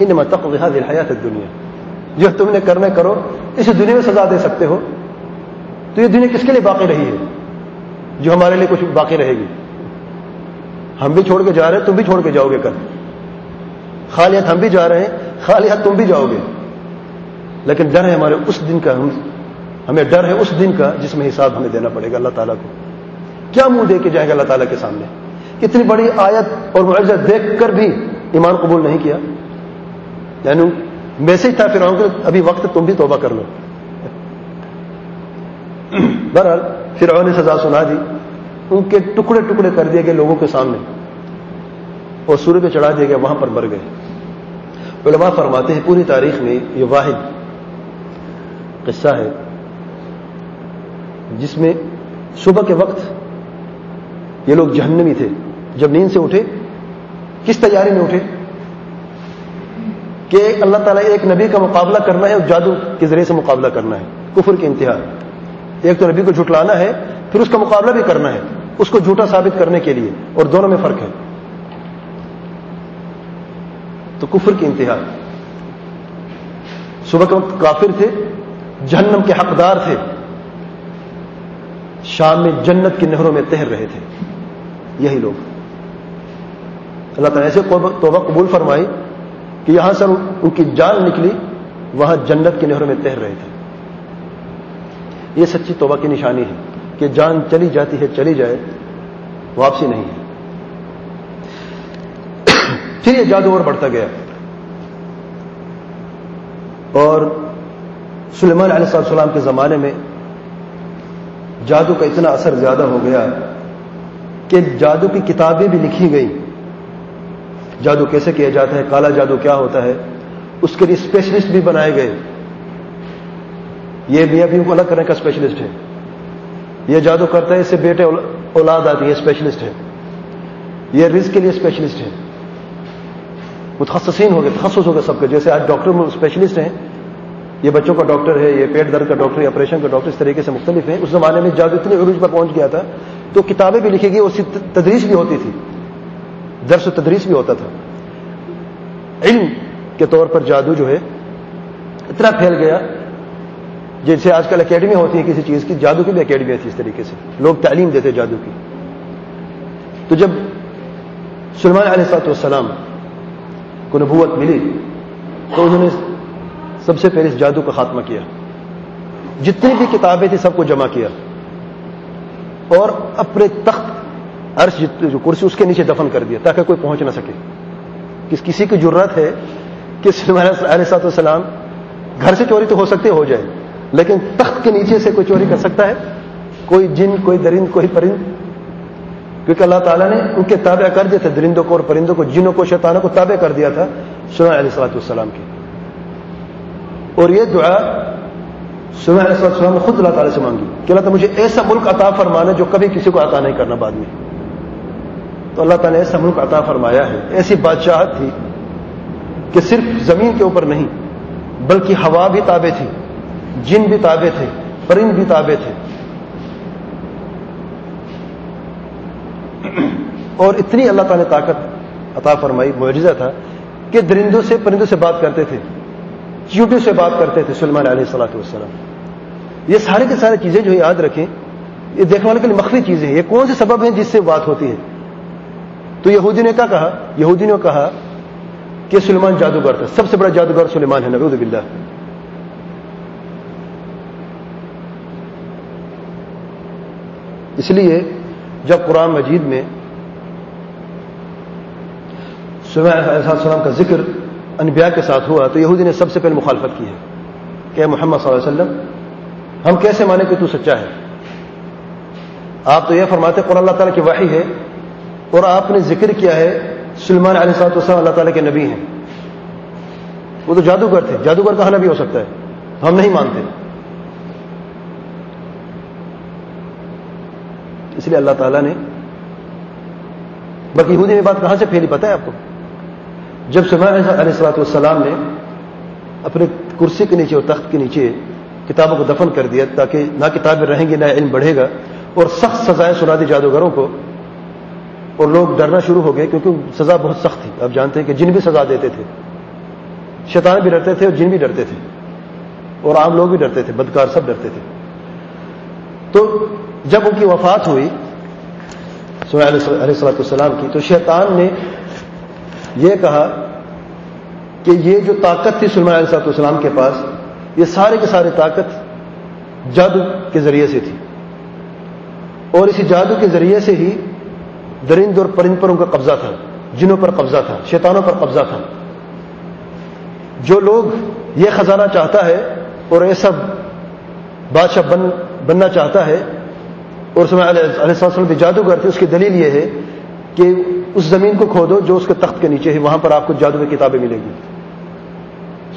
انما تقضی هذه الحیات الدنیا۔ جو تم نے کرنا کرو اس دنیا میں سزا دے سکتے ہو۔ تو یہ دنیا کس کے لیے باقی رہی ہے؟ جو ہمارے لیے کچھ باقی رہے گی۔ ہم بھی چھوڑ کے جا رہے ہیں، تم بھی چھوڑ کے جاؤ گے کل۔ خالیت ہم بھی جا رہے ہیں، خالیت تم بھی جاؤ گے۔ لیکن ڈر ہے ہمارے اس دن کا ہمیں ڈر ہے اس دن کا جس میں حساب ہمیں دینا پڑے گا اللہ تعالیٰ کو۔ کیا منہ دے کے جائے گا اللہ تعالیٰ کے سامنے؟ اتنی بڑی آیت اور معاوضہ دیکھ کر بھی ایمان قبول نہیں کیا۔ یعنی میسج تھا پھر کہ ابھی وقت تم بھی توبہ کر لو۔ بہرحال پھر نے سزا سنا دی، ان کے ٹکڑے ٹکڑے کر دیے گئے لوگوں کے سامنے۔ اور سورج پہ چڑھا دیا گیا، وہاں پر مر گئے۔ علماء فرماتے ہیں، پوری تاریخ میں یہ واحد قصہ ہے، جس میں صبح کے وقت یہ لوگ جہنمی تھے۔ جب نیند سے اٹھے، کس تیاری میں اٹھے؟ کہ اللہ تعالیٰ ایک نبی کا مقابلہ کرنا ہے اور جادو کے ذریعے سے مقابلہ کرنا ہے، کفر کے انتہا۔ ایک تو نبی کو جھٹلانا ہے، پھر اس کا مقابلہ بھی کرنا ہے، اس کو جھوٹا ثابت کرنے کے لیے، اور دونوں میں فرق ہے۔ تو کفر کی انتہا۔ صبح کے وقت کافر تھے، جہنم کے حقدار تھے۔ شام میں جنت کی نہروں میں تہر رہے تھے۔ یہی لوگ۔ اللہ تعالیٰ ایسے توبہ قبول فرمائی کہ یہاں سے ان کی جان نکلی، وہاں جنت کی نہروں میں تہر رہے تھے۔ یہ سچی توبہ کی نشانی ہے کہ جان چلی جاتی ہے، چلی جائے، واپسی نہیں ہے۔ پھر یہ جادو اور بڑھتا گیا۔ اور سلیمان علیہ السلام کے زمانے میں جادو کا اتنا اثر زیادہ ہو گیا کہ جادو کی کتابیں بھی لکھی گئی جادو کیسے کیا جاتا ہے کالا جادو کیا ہوتا ہے؟ اس کے لیے اسپیشلسٹ بھی بنائے گئے۔ یہ بھی ابھی الگ کرنے کا اسپیشلسٹ ہے۔ یہ جادو کرتا ہے اس سے بیٹے اولاد آتی ہے اسپیشلسٹ ہے یہ رزق کے لیے اسپیشلسٹ ہے متخصصین ہو گئے تخصص ہو گئے سب کے۔ جیسے آج ڈاکٹر اسپیشلسٹ ہیں۔ یہ بچوں کا ڈاکٹر ہے، یہ پیٹ درد کا ڈاکٹر آپریشن کا ڈاکٹر، اس طریقے سے مختلف ہیں۔ اس زمانے میں جادو اتنے عروج پر پہنچ گیا تھا، تو کتابیں بھی لکھی گئی اس کی تدریس بھی ہوتی تھی۔ درس و تدریس بھی ہوتا تھا۔ علم کے طور پر جادو جو ہے، اتنا پھیل گیا جیسے آج کل اکیڈمی ہوتی ہے کسی چیز کی، جادو کی بھی اکیڈمی ہوتی ہے اس طریقے سے۔ لوگ تعلیم دیتے جادو کی۔ تو جب سلمان علیہ سات والسلام کو نبوت ملی، تو انہوں نے سب سے پہلے اس جادو کا خاتمہ کیا۔ جتنی بھی کتابیں تھیں، سب کو جمع کیا۔ اور اپنے تخت عرش جو کرسی اس کے نیچے دفن کر دیا تاکہ کوئی پہنچ نہ سکے۔ کس کسی کی ضرورت ہے کہ سلمان علیہ سات والسلام گھر سے چوری تو ہو سکتے، ہو جائے، لیکن تخت کے نیچے سے کوئی چوری کر سکتا ہے؟ کوئی جن، کوئی درند، کوئی پرند؟ کیونکہ اللہ تعالیٰ نے ان کے تابع کر دیے تھے، درندوں کو اور پرندوں کو، جنوں کو، شیطانوں کو تابع کر دیا تھا سنا علیہ السلاۃ والسلام کی اور یہ دعا سنا علیہ السلام نے خود اللہ تعالیٰ سے مانگی کہ اللہ تعالیٰ مجھے ایسا ملک عطا فرمانا جو کبھی کسی کو عطا نہیں کرنا بعد میں۔ تو اللہ تعالیٰ نے ایسا ملک عطا فرمایا ہے، ایسی بادشاہت تھی کہ صرف زمین کے اوپر نہیں، بلکہ ہوا بھی تابع تھی، جن بھی تابع تھے پرند بھی تابع تھے۔ اور اتنی اللہ تعالیٰ نے طاقت عطا فرمائی، معجزہ تھا کہ درندوں سے پرندوں سے بات کرتے تھے چیوٹوں سے بات کرتے تھے سلمان علیہ السلاۃ والسلام۔ یہ سارے کے سارے چیزیں جو یاد رکھیں، یہ دیکھنے والے کے لیے مخفی چیزیں ہیں۔ یہ کون سے سبب ہیں جس سے بات ہوتی ہے؟ تو یہودی نے کیا کہا؟ یہودی نے کہا کہ سلمان جادوگر تھا۔ سب سے بڑا جادوگر سلمان ہے نبود بلّہ اس لیے جب قرآن مجید میں السلام کا ذکر انبیاء کے ساتھ ہوا تو یہودی نے سب سے پہلے مخالفت کی ہے کہ محمد صلی اللہ علیہ وسلم، ہم کیسے مانیں کہ تو سچا ہے؟ آپ تو یہ فرماتے قرآن اللہ تعالیٰ کی واحی ہے اور آپ نے ذکر کیا ہے سلمان علیہ صاحب وسلم اللہ تعالیٰ کے نبی ہیں۔ وہ تو جادوگر تھے۔ جادوگر کہاں نبی ہو سکتا ہے؟ ہم نہیں مانتے۔ اس لیے اللہ تعالیٰ نے بلکہ یہودی میں بات کہاں سے پھیلی پتہ ہے آپ کو؟ جب سلمان علیہ السلاۃ والسلام نے اپنے کرسی کے نیچے اور تخت کے نیچے کتابوں کو دفن کر دیا تاکہ نہ کتابیں رہیں گی، نہ علم بڑھے گا اور سخت سزائیں سنا دی جادوگروں کو اور لوگ ڈرنا شروع ہو گئے کیونکہ سزا بہت سخت تھی۔ آپ جانتے ہیں کہ جن بھی سزا دیتے تھے، شیطان بھی ڈرتے تھے اور جن بھی ڈرتے تھے۔ اور عام لوگ بھی ڈرتے تھے، بدکار سب ڈرتے تھے۔ تو جب ان کی وفات ہوئی علیہ السلط السلام کی، تو شیطان نے یہ کہا کہ یہ جو طاقت تھی سلمان علیہ صلاحت السلام کے پاس، یہ سارے کے سارے طاقت جادو کے ذریعے سے تھی۔ اور اسی جادو کے ذریعے سے ہی درند اور پرند پر ان کا قبضہ تھا، جنوں پر قبضہ تھا، شیطانوں پر قبضہ تھا۔ جو لوگ یہ خزانہ چاہتا ہے اور یہ سب بادشاہ بن، بننا چاہتا ہے، اور اس میں علیہ السلام بھی جادوگر تھے، اس کی دلیل یہ ہے کہ اس زمین کو کھودو جو اس کے تخت کے نیچے ہے، وہاں پر آپ کو جادو کی کتابیں ملے گی۔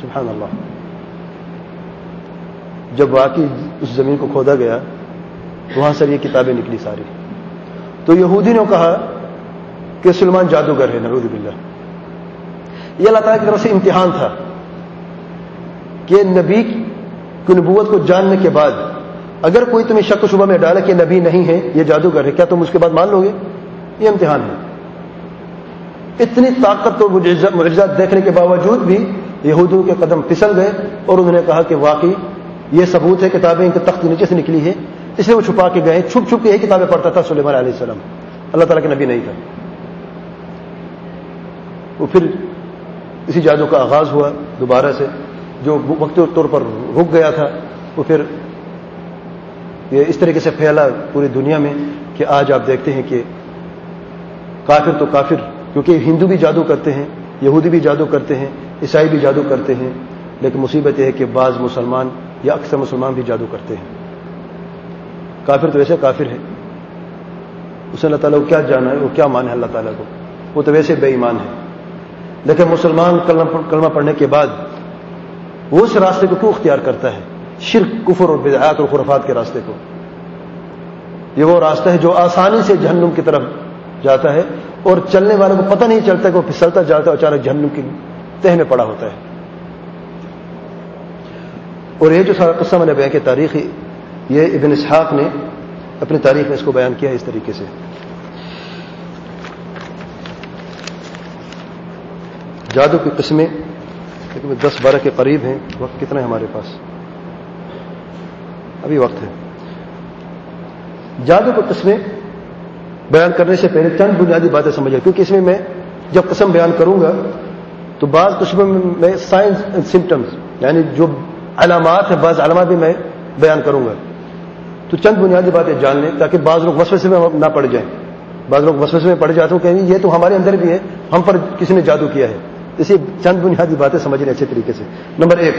سبحان اللہ۔ جب واقعی اس زمین کو کھودا گیا، وہاں سے یہ کتابیں نکلی ساری۔ تو یہودی نے کہا کہ سلمان جادوگر ہے نروز بلّہ یہ اللہ تعالیٰ کی طرف سے امتحان تھا کہ نبی کی نبوت کو جاننے کے بعد اگر کوئی تمہیں شک و شبہ میں ڈالا کہ نبی نہیں ہے، یہ جادوگر ہے، کیا تم اس کے بعد مان لو گے؟ یہ امتحان ہے۔ اتنی طاقت و معجزات دیکھنے کے باوجود بھی یہودوں کے قدم پھسل گئے اور انہوں نے کہا کہ واقعی یہ ثبوت ہے، کتابیں ان کے تخت نیچے سے نکلی ہے اس لیے وہ چھپا کے گئے، چھپ چھپ کے یہ کتابیں پڑھتا تھا سلیمان علیہ السلام۔ اللہ تعالیٰ کے نبی نہیں تھا۔ وہ پھر اسی جادو کا آغاز ہوا دوبارہ سے، جو وقتی طور پر رک گیا تھا۔ وہ پھر یہ اس طریقے سے پھیلا پوری دنیا میں کہ آج آپ دیکھتے ہیں کہ کافر تو کافر، کیونکہ ہندو بھی جادو کرتے ہیں، یہودی بھی جادو کرتے ہیں، عیسائی بھی جادو کرتے ہیں، لیکن مصیبت یہ ہے کہ بعض مسلمان یا اکثر مسلمان بھی جادو کرتے ہیں۔ کافر تو ویسے کافر ہے اسے اللہ تعالیٰ کو کیا جانا ہے؟ وہ کیا مان ہے اللہ تعالیٰ کو؟ وہ تو ویسے بے ایمان ہے لیکن مسلمان کلمہ پڑھنے کے بعد وہ اس راستے کو کیوں اختیار کرتا ہے؟ شرک، کفر اور بدعات اور خرفات کے راستے کو۔ یہ وہ راستہ ہے جو آسانی سے جہنم کی طرف جاتا ہے اور چلنے والے کو پتہ نہیں چلتا کہ وہ پھسلتا جاتا ہے اچانک جہنم کی تہ میں پڑا ہوتا ہے۔ اور یہ جو سارا قصہ میں نے بیان کیا تاریخی یہ ابن اسحاق نے اپنی تاریخ میں اس کو بیان کیا اس طریقے سے۔ جادو کی قسمیں دس بارہ کے قریب ہیں۔ وقت کتنا ہے ہمارے پاس؟ ابھی وقت ہے۔ جادو کی قسمیں بیان کرنے سے پہلے چند بنیادی باتیں سمجھ کیونکہ اس میں میں جب قسم بیان کروں گا تو بعض قسموں میں سائنس اینڈ سمٹمس یعنی جو علامات ہیں، بعض علامات بھی میں بیان کروں گا۔ تو چند بنیادی باتیں جان لیں تاکہ بعض لوگ وسوسے میں نہ پڑ جائیں۔ بعض لوگ وسوسے میں پڑ جاتے ہیں کہ یہ تو ہمارے اندر بھی ہے، ہم پر کسی نے جادو کیا ہے۔ اسی چند بنیادی باتیں سمجھ لیں اچھے طریقے سے۔ نمبر ایک،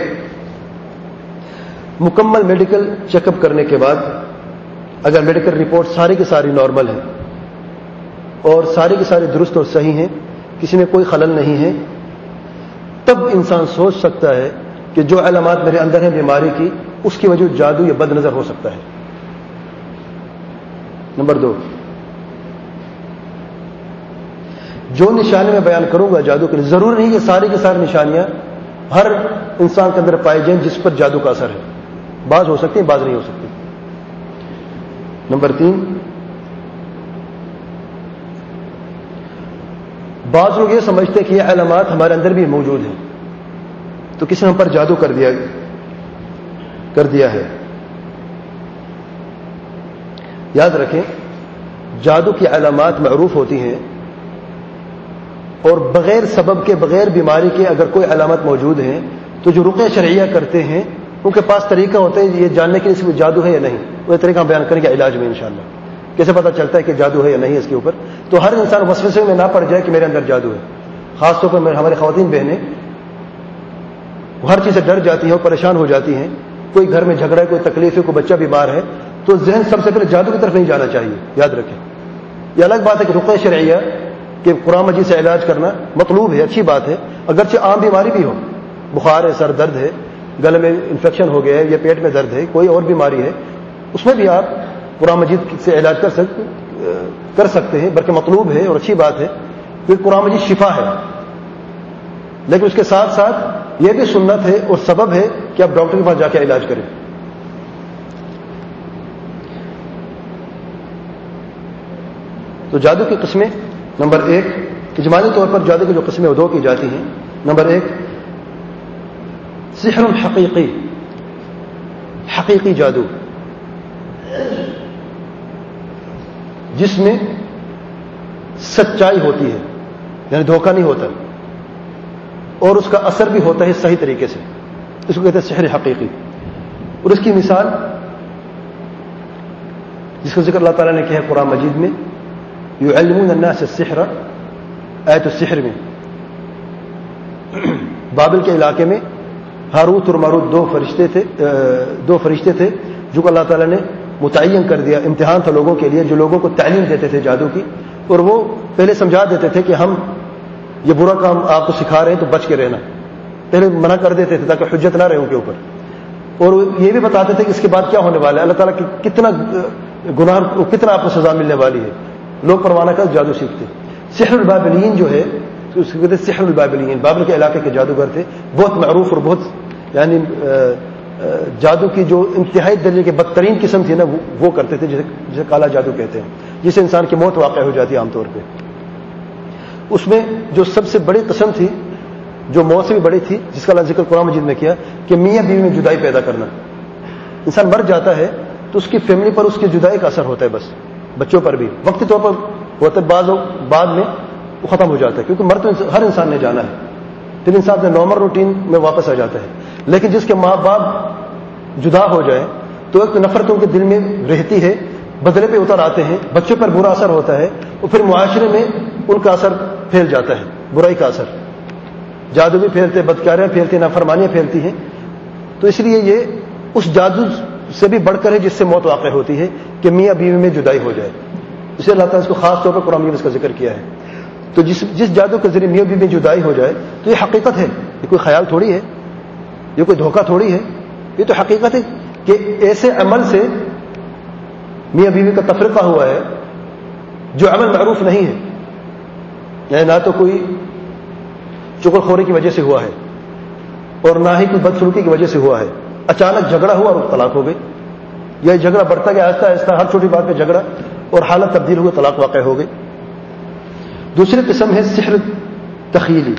مکمل میڈیکل چیک اپ کرنے کے بعد اگر میڈیکل رپورٹ ساری کی ساری نارمل ہے اور ساری کی ساری درست اور صحیح ہیں، کسی میں کوئی خلل نہیں ہے، تب انسان سوچ سکتا ہے کہ جو علامات میرے اندر ہیں بیماری کی، اس کی وجہ جادو یا بد نظر ہو سکتا ہے۔ نمبر دو۔ جو نشانی میں بیان کروں گا جادو کے لیے ضروری نہیں کہ ساری کی ساری نشانیاں ہر انسان کے اندر پائے جائیں جس پر جادو کا اثر ہے۔ بعض ہو سکتی ہیں، بعض نہیں ہو سکتی۔ نمبر تین۔ بعض لوگ یہ سمجھتے ہیں کہ یہ علامات ہمارے اندر بھی موجود ہیں۔ تو کسی نے ہم پر جادو کر دیا کر دیا ہے؟ یاد رکھیں، جادو کی علامات معروف ہوتی ہیں اور بغیر سبب کے، بغیر بیماری کے اگر کوئی علامت موجود ہیں، تو جو رقع شرعیہ کرتے ہیں، ان کے پاس طریقہ ہوتا ہے یہ جاننے کے لیے جادو ہے یا نہیں۔ وہ طریقہ ہم بیان کریں گے علاج میں انشاءاللہ۔ کیسے پتا چلتا ہے کہ جادو ہے یا نہیں اس کے اوپر؟ تو ہر انسان وسوسے میں نہ پڑ جائے کہ میرے اندر جادو ہے۔ خاص طور پر ہماری خواتین بہنیں ہر چیز سے ڈر جاتی ہیں اور پریشان ہو جاتی ہیں۔ کوئی گھر میں جھگڑا ہے، کوئی تکلیف ہے، کوئی بچہ بیمار ہے تو ذہن سب سے پہلے جادو کی طرف نہیں جانا چاہیے، یاد رکھیں۔ یہ الگ بات ہے کہ رقع شرعیہ کہ قرآن مجید سے علاج کرنا مطلوب ہے، اچھی بات ہے۔ اگرچہ عام بیماری بھی ہو، بخار ہے، سر درد ہے، گلے میں انفیکشن ہو گیا ہے یا پیٹ میں درد ہے، کوئی اور بیماری ہے، اس میں بھی آپ قرآن مجید سے علاج کر سکتے کر سکتے ہیں، بلکہ مطلوب ہے اور اچھی بات ہے۔ کیونکہ قرآن مجید شفا ہے۔ لیکن اس کے ساتھ ساتھ یہ بھی سنت ہے اور سبب ہے کہ آپ ڈاکٹر کے پاس جا کے علاج کریں۔ تو جادو کی قسمیں، نمبر ایک، اجمالی طور پر جادو کی جو قسمیں ادو کی جاتی ہیں۔ نمبر ایک، سحر الحقیقی حقیقی جادو۔ جس میں سچائی ہوتی ہے یعنی دھوکہ نہیں ہوتا، اور اس کا اثر بھی ہوتا ہے صحیح طریقے سے۔ اس کو کہتے ہیں سحر حقیقی۔ اور اس کی مثال، جس کا ذکر اللہ تعالیٰ نے کہا قرآن مجید میں یو الناس السحر. ایت السحر میں. بابل کے علاقے میں ہاروت اور ماروت دو فرشتے تھے دو فرشتے تھے جو کہ اللہ تعالیٰ نے متعین کر دیا، امتحان تھا لوگوں کے لیے جو لوگوں کو تعلیم دیتے تھے جادو کی۔ اور وہ پہلے سمجھا دیتے تھے کہ ہم یہ برا کام آپ کو سکھا رہے ہیں تو بچ کے رہنا۔ پہلے منع کر دیتے تھے تاکہ حجت نہ رہے ان کے اوپر۔ اور یہ بھی بتاتے تھے کہ اس کے بعد کیا ہونے والا ہے؟ اللہ تعالیٰ کی کتنا گناہ کتنا آپ کو سزا ملنے والی ہے؟ لوگ پروانہ کا جادو سیکھتے سحر البابلین جو ہے اس کہتے سحر البابلین، بابل کے علاقے کے جادوگر تھے، بہت معروف اور بہت یعنی جادو کی جو انتہائی درجے کے بدترین قسم تھی نا، وہ کرتے تھے، جسے جسے کالا جادو کہتے ہیں جسے انسان کی موت واقع ہو جاتی ہے عام طور پہ۔ اس میں جو سب سے بڑی قسم تھی، جو موت سے بھی بڑی تھی، جس کا اللہ ذکر قرآن مجید میں کیا، کہ میاں بیوی میں جدائی پیدا کرنا۔ انسان مر جاتا ہے، تو اس کی فیملی پر اس کی جدائی کا اثر ہوتا ہے بس۔ بچوں پر بھی۔ وقتی طور پر ہوتا ہے بعض بعد میں وہ ختم ہو جاتا ہے، کیونکہ مر تو ہر انسان نے جانا ہے۔ پھر انسان اپنے نارمل روٹین میں واپس آ جاتا ہے۔ لیکن جس کے ماں باپ جدا ہو جائے تو ایک نفرت ان کے دل میں رہتی ہے، بدلے پہ اتر آتے ہیں، بچوں پر برا اثر ہوتا ہے اور پھر معاشرے میں ان کا اثر پھیل جاتا ہے، برائی کا اثر۔ جادو بھی پھیلتے، بدکاریاں پھیلتی، نافرمانیاں پھیلتی ہیں۔ تو اس لیے یہ اس جادو سے بھی بڑھ کر ہے جس سے موت واقع ہوتی ہے کہ میاں بیوی میں جدائی ہو جائے۔ اسے اللہ تعالیٰ اس کو خاص طور پر قرآن اس کا ذکر کیا ہے۔ تو جس جس جادو کے ذریعے میاں بیوی میں جدائی ہو جائے، تو یہ حقیقت ہے۔ یہ کوئی خیال تھوڑی ہے۔ یہ کوئی دھوکہ تھوڑی ہے۔ یہ تو حقیقت ہے کہ ایسے عمل سے میاں بیوی کا تفرقہ ہوا ہے جو عمل معروف نہیں ہے۔ یعنی نہ تو کوئی چکر خوری کی وجہ سے ہوا ہے اور نہ ہی کوئی بدسلوکی کی وجہ سے ہوا ہے۔ اچانک جھگڑا ہوا اور طلاق ہو گئی۔ یہ جھگڑا بڑھتا گیا، آہستہ آہستہ ہر چھوٹی بات پہ جھگڑا اور حالت تبدیل ہوئے طلاق واقع ہو گئی۔ دوسری قسم ہے سحر تخیلی،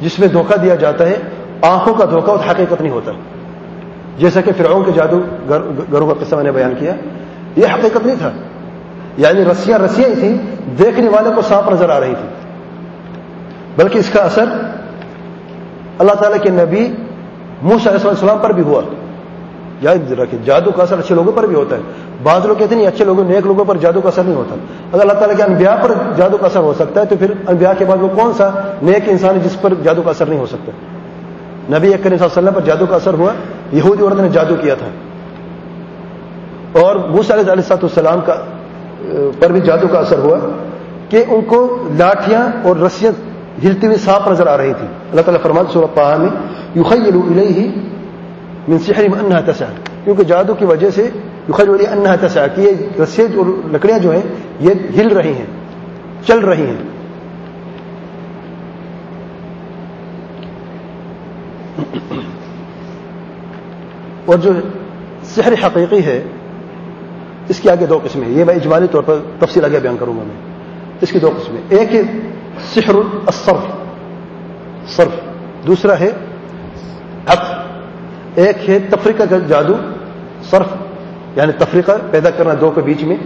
جس میں دھوکہ دیا جاتا ہے، آنکھوں کا دھوکہ اور حقیقت نہیں ہوتا۔ جیسا کہ فرعون کے جادو گروں کا قصہ میں نے بیان کیا، یہ حقیقت نہیں تھا۔ یعنی رسیاں رسیاں ہی تھیں، دیکھنے والے کو صاف نظر آ رہی تھی۔ بلکہ اس کا اثر اللہ تعالیٰ کے نبی منہ علیہ السلام پر بھی ہوا۔ یاد رکھے جادو کا اثر اچھے لوگوں پر بھی ہوتا ہے۔ بعض لوگ کہتے ہیں، اچھے لوگوں، نیک لوگوں پر جادو کا اثر نہیں ہوتا۔ اگر اللہ تعالیٰ کے انبیاء پر جادو کا اثر ہو سکتا ہے، تو پھر انبیاء کے بعد وہ کون سا نیک انسان ہے جس پر جادو کا اثر نہیں ہو سکتا؟ نبی اکرم صلی اللہ علیہ وسلم پر جادو کا اثر ہوا، یہودی عورت نے جادو کیا تھا۔ اور موسا علیہ السلاط السلام کا، پر بھی جادو کا اثر ہوا کہ ان کو لاٹیاں اور رسیاں ہلتی ہوئی صاف نظر آ رہی تھی اللہ تعالیٰ فرماد سورہ پہا میں یو خی من سحر انہا تسع کیونکہ جادو کی وجہ سے یخل انہا تسع کہ یہ رسیاں اور لکڑیاں جو ہیں، یہ ہل رہی ہیں، چل رہی ہیں۔ اور جو سحر حقیقی ہے، اس کی آگے دو قسمیں یہ میں اجمالی طور پر تفصیل آگے بیان کروں گا میں۔ اس کی دو قسمیں ایک ہے سحر الصرف۔ صرف۔ دوسرا ہے عقل ایک ہے تفریقہ کا جادو، صرف یعنی تفریقہ پیدا کرنا دو کے بیچ میں،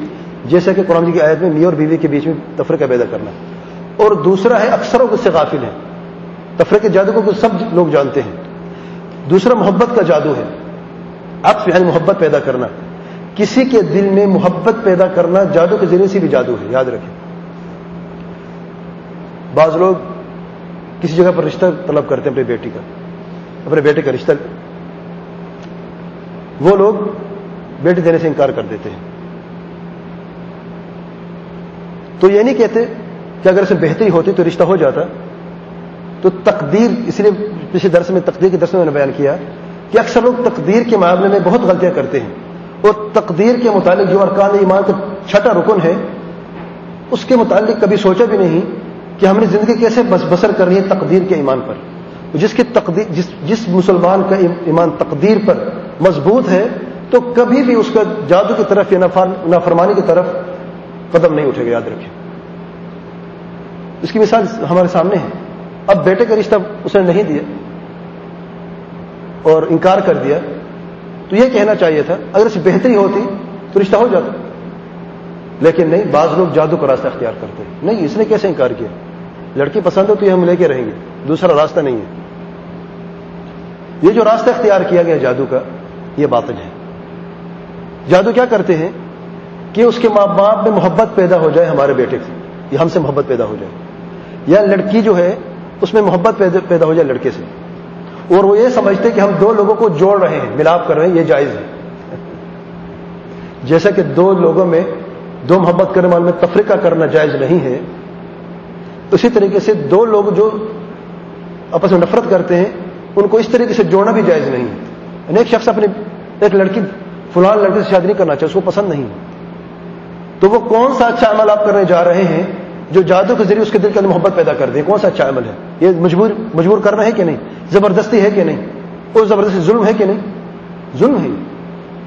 جیسا کہ قرآن جی کی آیت میں می اور بیوی کے بیچ میں تفریقہ پیدا کرنا۔ اور دوسرا ہے اکثروں کو سے غافل ہے۔ تفریق جادو کو سب لوگ جانتے ہیں۔ دوسرا محبت کا جادو ہے۔ عطف یعنی محبت پیدا کرنا۔ کسی کے دل میں محبت پیدا کرنا جادو کے ذریعے سے بھی جادو ہے، یاد رکھیں۔ بعض لوگ کسی جگہ پر رشتہ طلب کرتے ہیں اپنی بیٹی کا۔ اپنے بیٹے کا رشتہ وہ لوگ بیٹی دینے سے انکار کر دیتے ہیں۔ تو یہ نہیں کہتے کہ اگر اسے بہتری ہوتی تو رشتہ ہو جاتا۔ تو تقدیر، اس لیے پچھلے درس میں تقدیر کے درس میں نے بیان کیا کہ اکثر لوگ تقدیر کے معاملے میں بہت غلطیاں کرتے ہیں۔ اور تقدیر کے متعلق جو ارکان ایمان کا چھٹا رکن ہے، اس کے متعلق کبھی سوچا بھی نہیں کہ ہم نے زندگی کیسے بس بسر کر رہی ہے تقدیر کے ایمان پر۔ جس کی تقدیر جس جس مسلمان کا ایمان تقدیر پر مضبوط ہے، تو کبھی بھی اس کا جادو کی طرف یا نافرمانی کی طرف قدم نہیں اٹھے گا، یاد رکھیں۔ اس کی مثال ہمارے سامنے ہے۔ اب بیٹے کا رشتہ اس نے نہیں دیا اور انکار کر دیا، تو یہ کہنا چاہیے تھا، اگر اس بہتری ہوتی تو رشتہ ہو جاتا۔ لیکن نہیں، بعض لوگ جادو کا راستہ اختیار کرتے نہیں، اس نے کیسے انکار کیا؟ لڑکی پسند ہو تو یہ ہم لے کے رہیں گے، دوسرا راستہ نہیں ہے۔ یہ جو راستہ اختیار کیا گیا جادو کا، یہ باطل ہے۔ جادو کیا کرتے ہیں؟ کہ اس کے ماں باپ میں محبت پیدا ہو جائے ہمارے بیٹے سے۔ یا ہم سے محبت پیدا ہو جائے۔ یا لڑکی جو ہے، اس میں محبت پیدا ہو جائے لڑکے سے۔ اور وہ یہ سمجھتے کہ ہم دو لوگوں کو جوڑ رہے ہیں، ملاپ کر رہے ہیں، یہ جائز ہے۔ جیسا کہ دو لوگوں میں دو محبت کرنے والے میں تفریقہ کرنا جائز نہیں ہے، اسی طریقے سے دو لوگ جو آپس میں نفرت کرتے ہیں ان کو اس طریقے سے جوڑنا بھی جائز نہیں ہے۔ یعنی ایک شخص اپنی ایک لڑکی فلان لڑکی سے شادی نہیں کرنا چاہے اس کو پسند نہیں تو وہ کون سا اچھا عمل آپ کرنے جا رہے ہیں جو جادو کے ذریعے اس کے دل کے اندر محبت پیدا کر دے؟ کون سا اچھا عمل ہے؟ یہ مجبور مجبور کرنا ہے کہ نہیں؟ زبردستی ہے کہ نہیں؟ اور زبردستی ظلم ہے کہ نہیں؟ ظلم ہے۔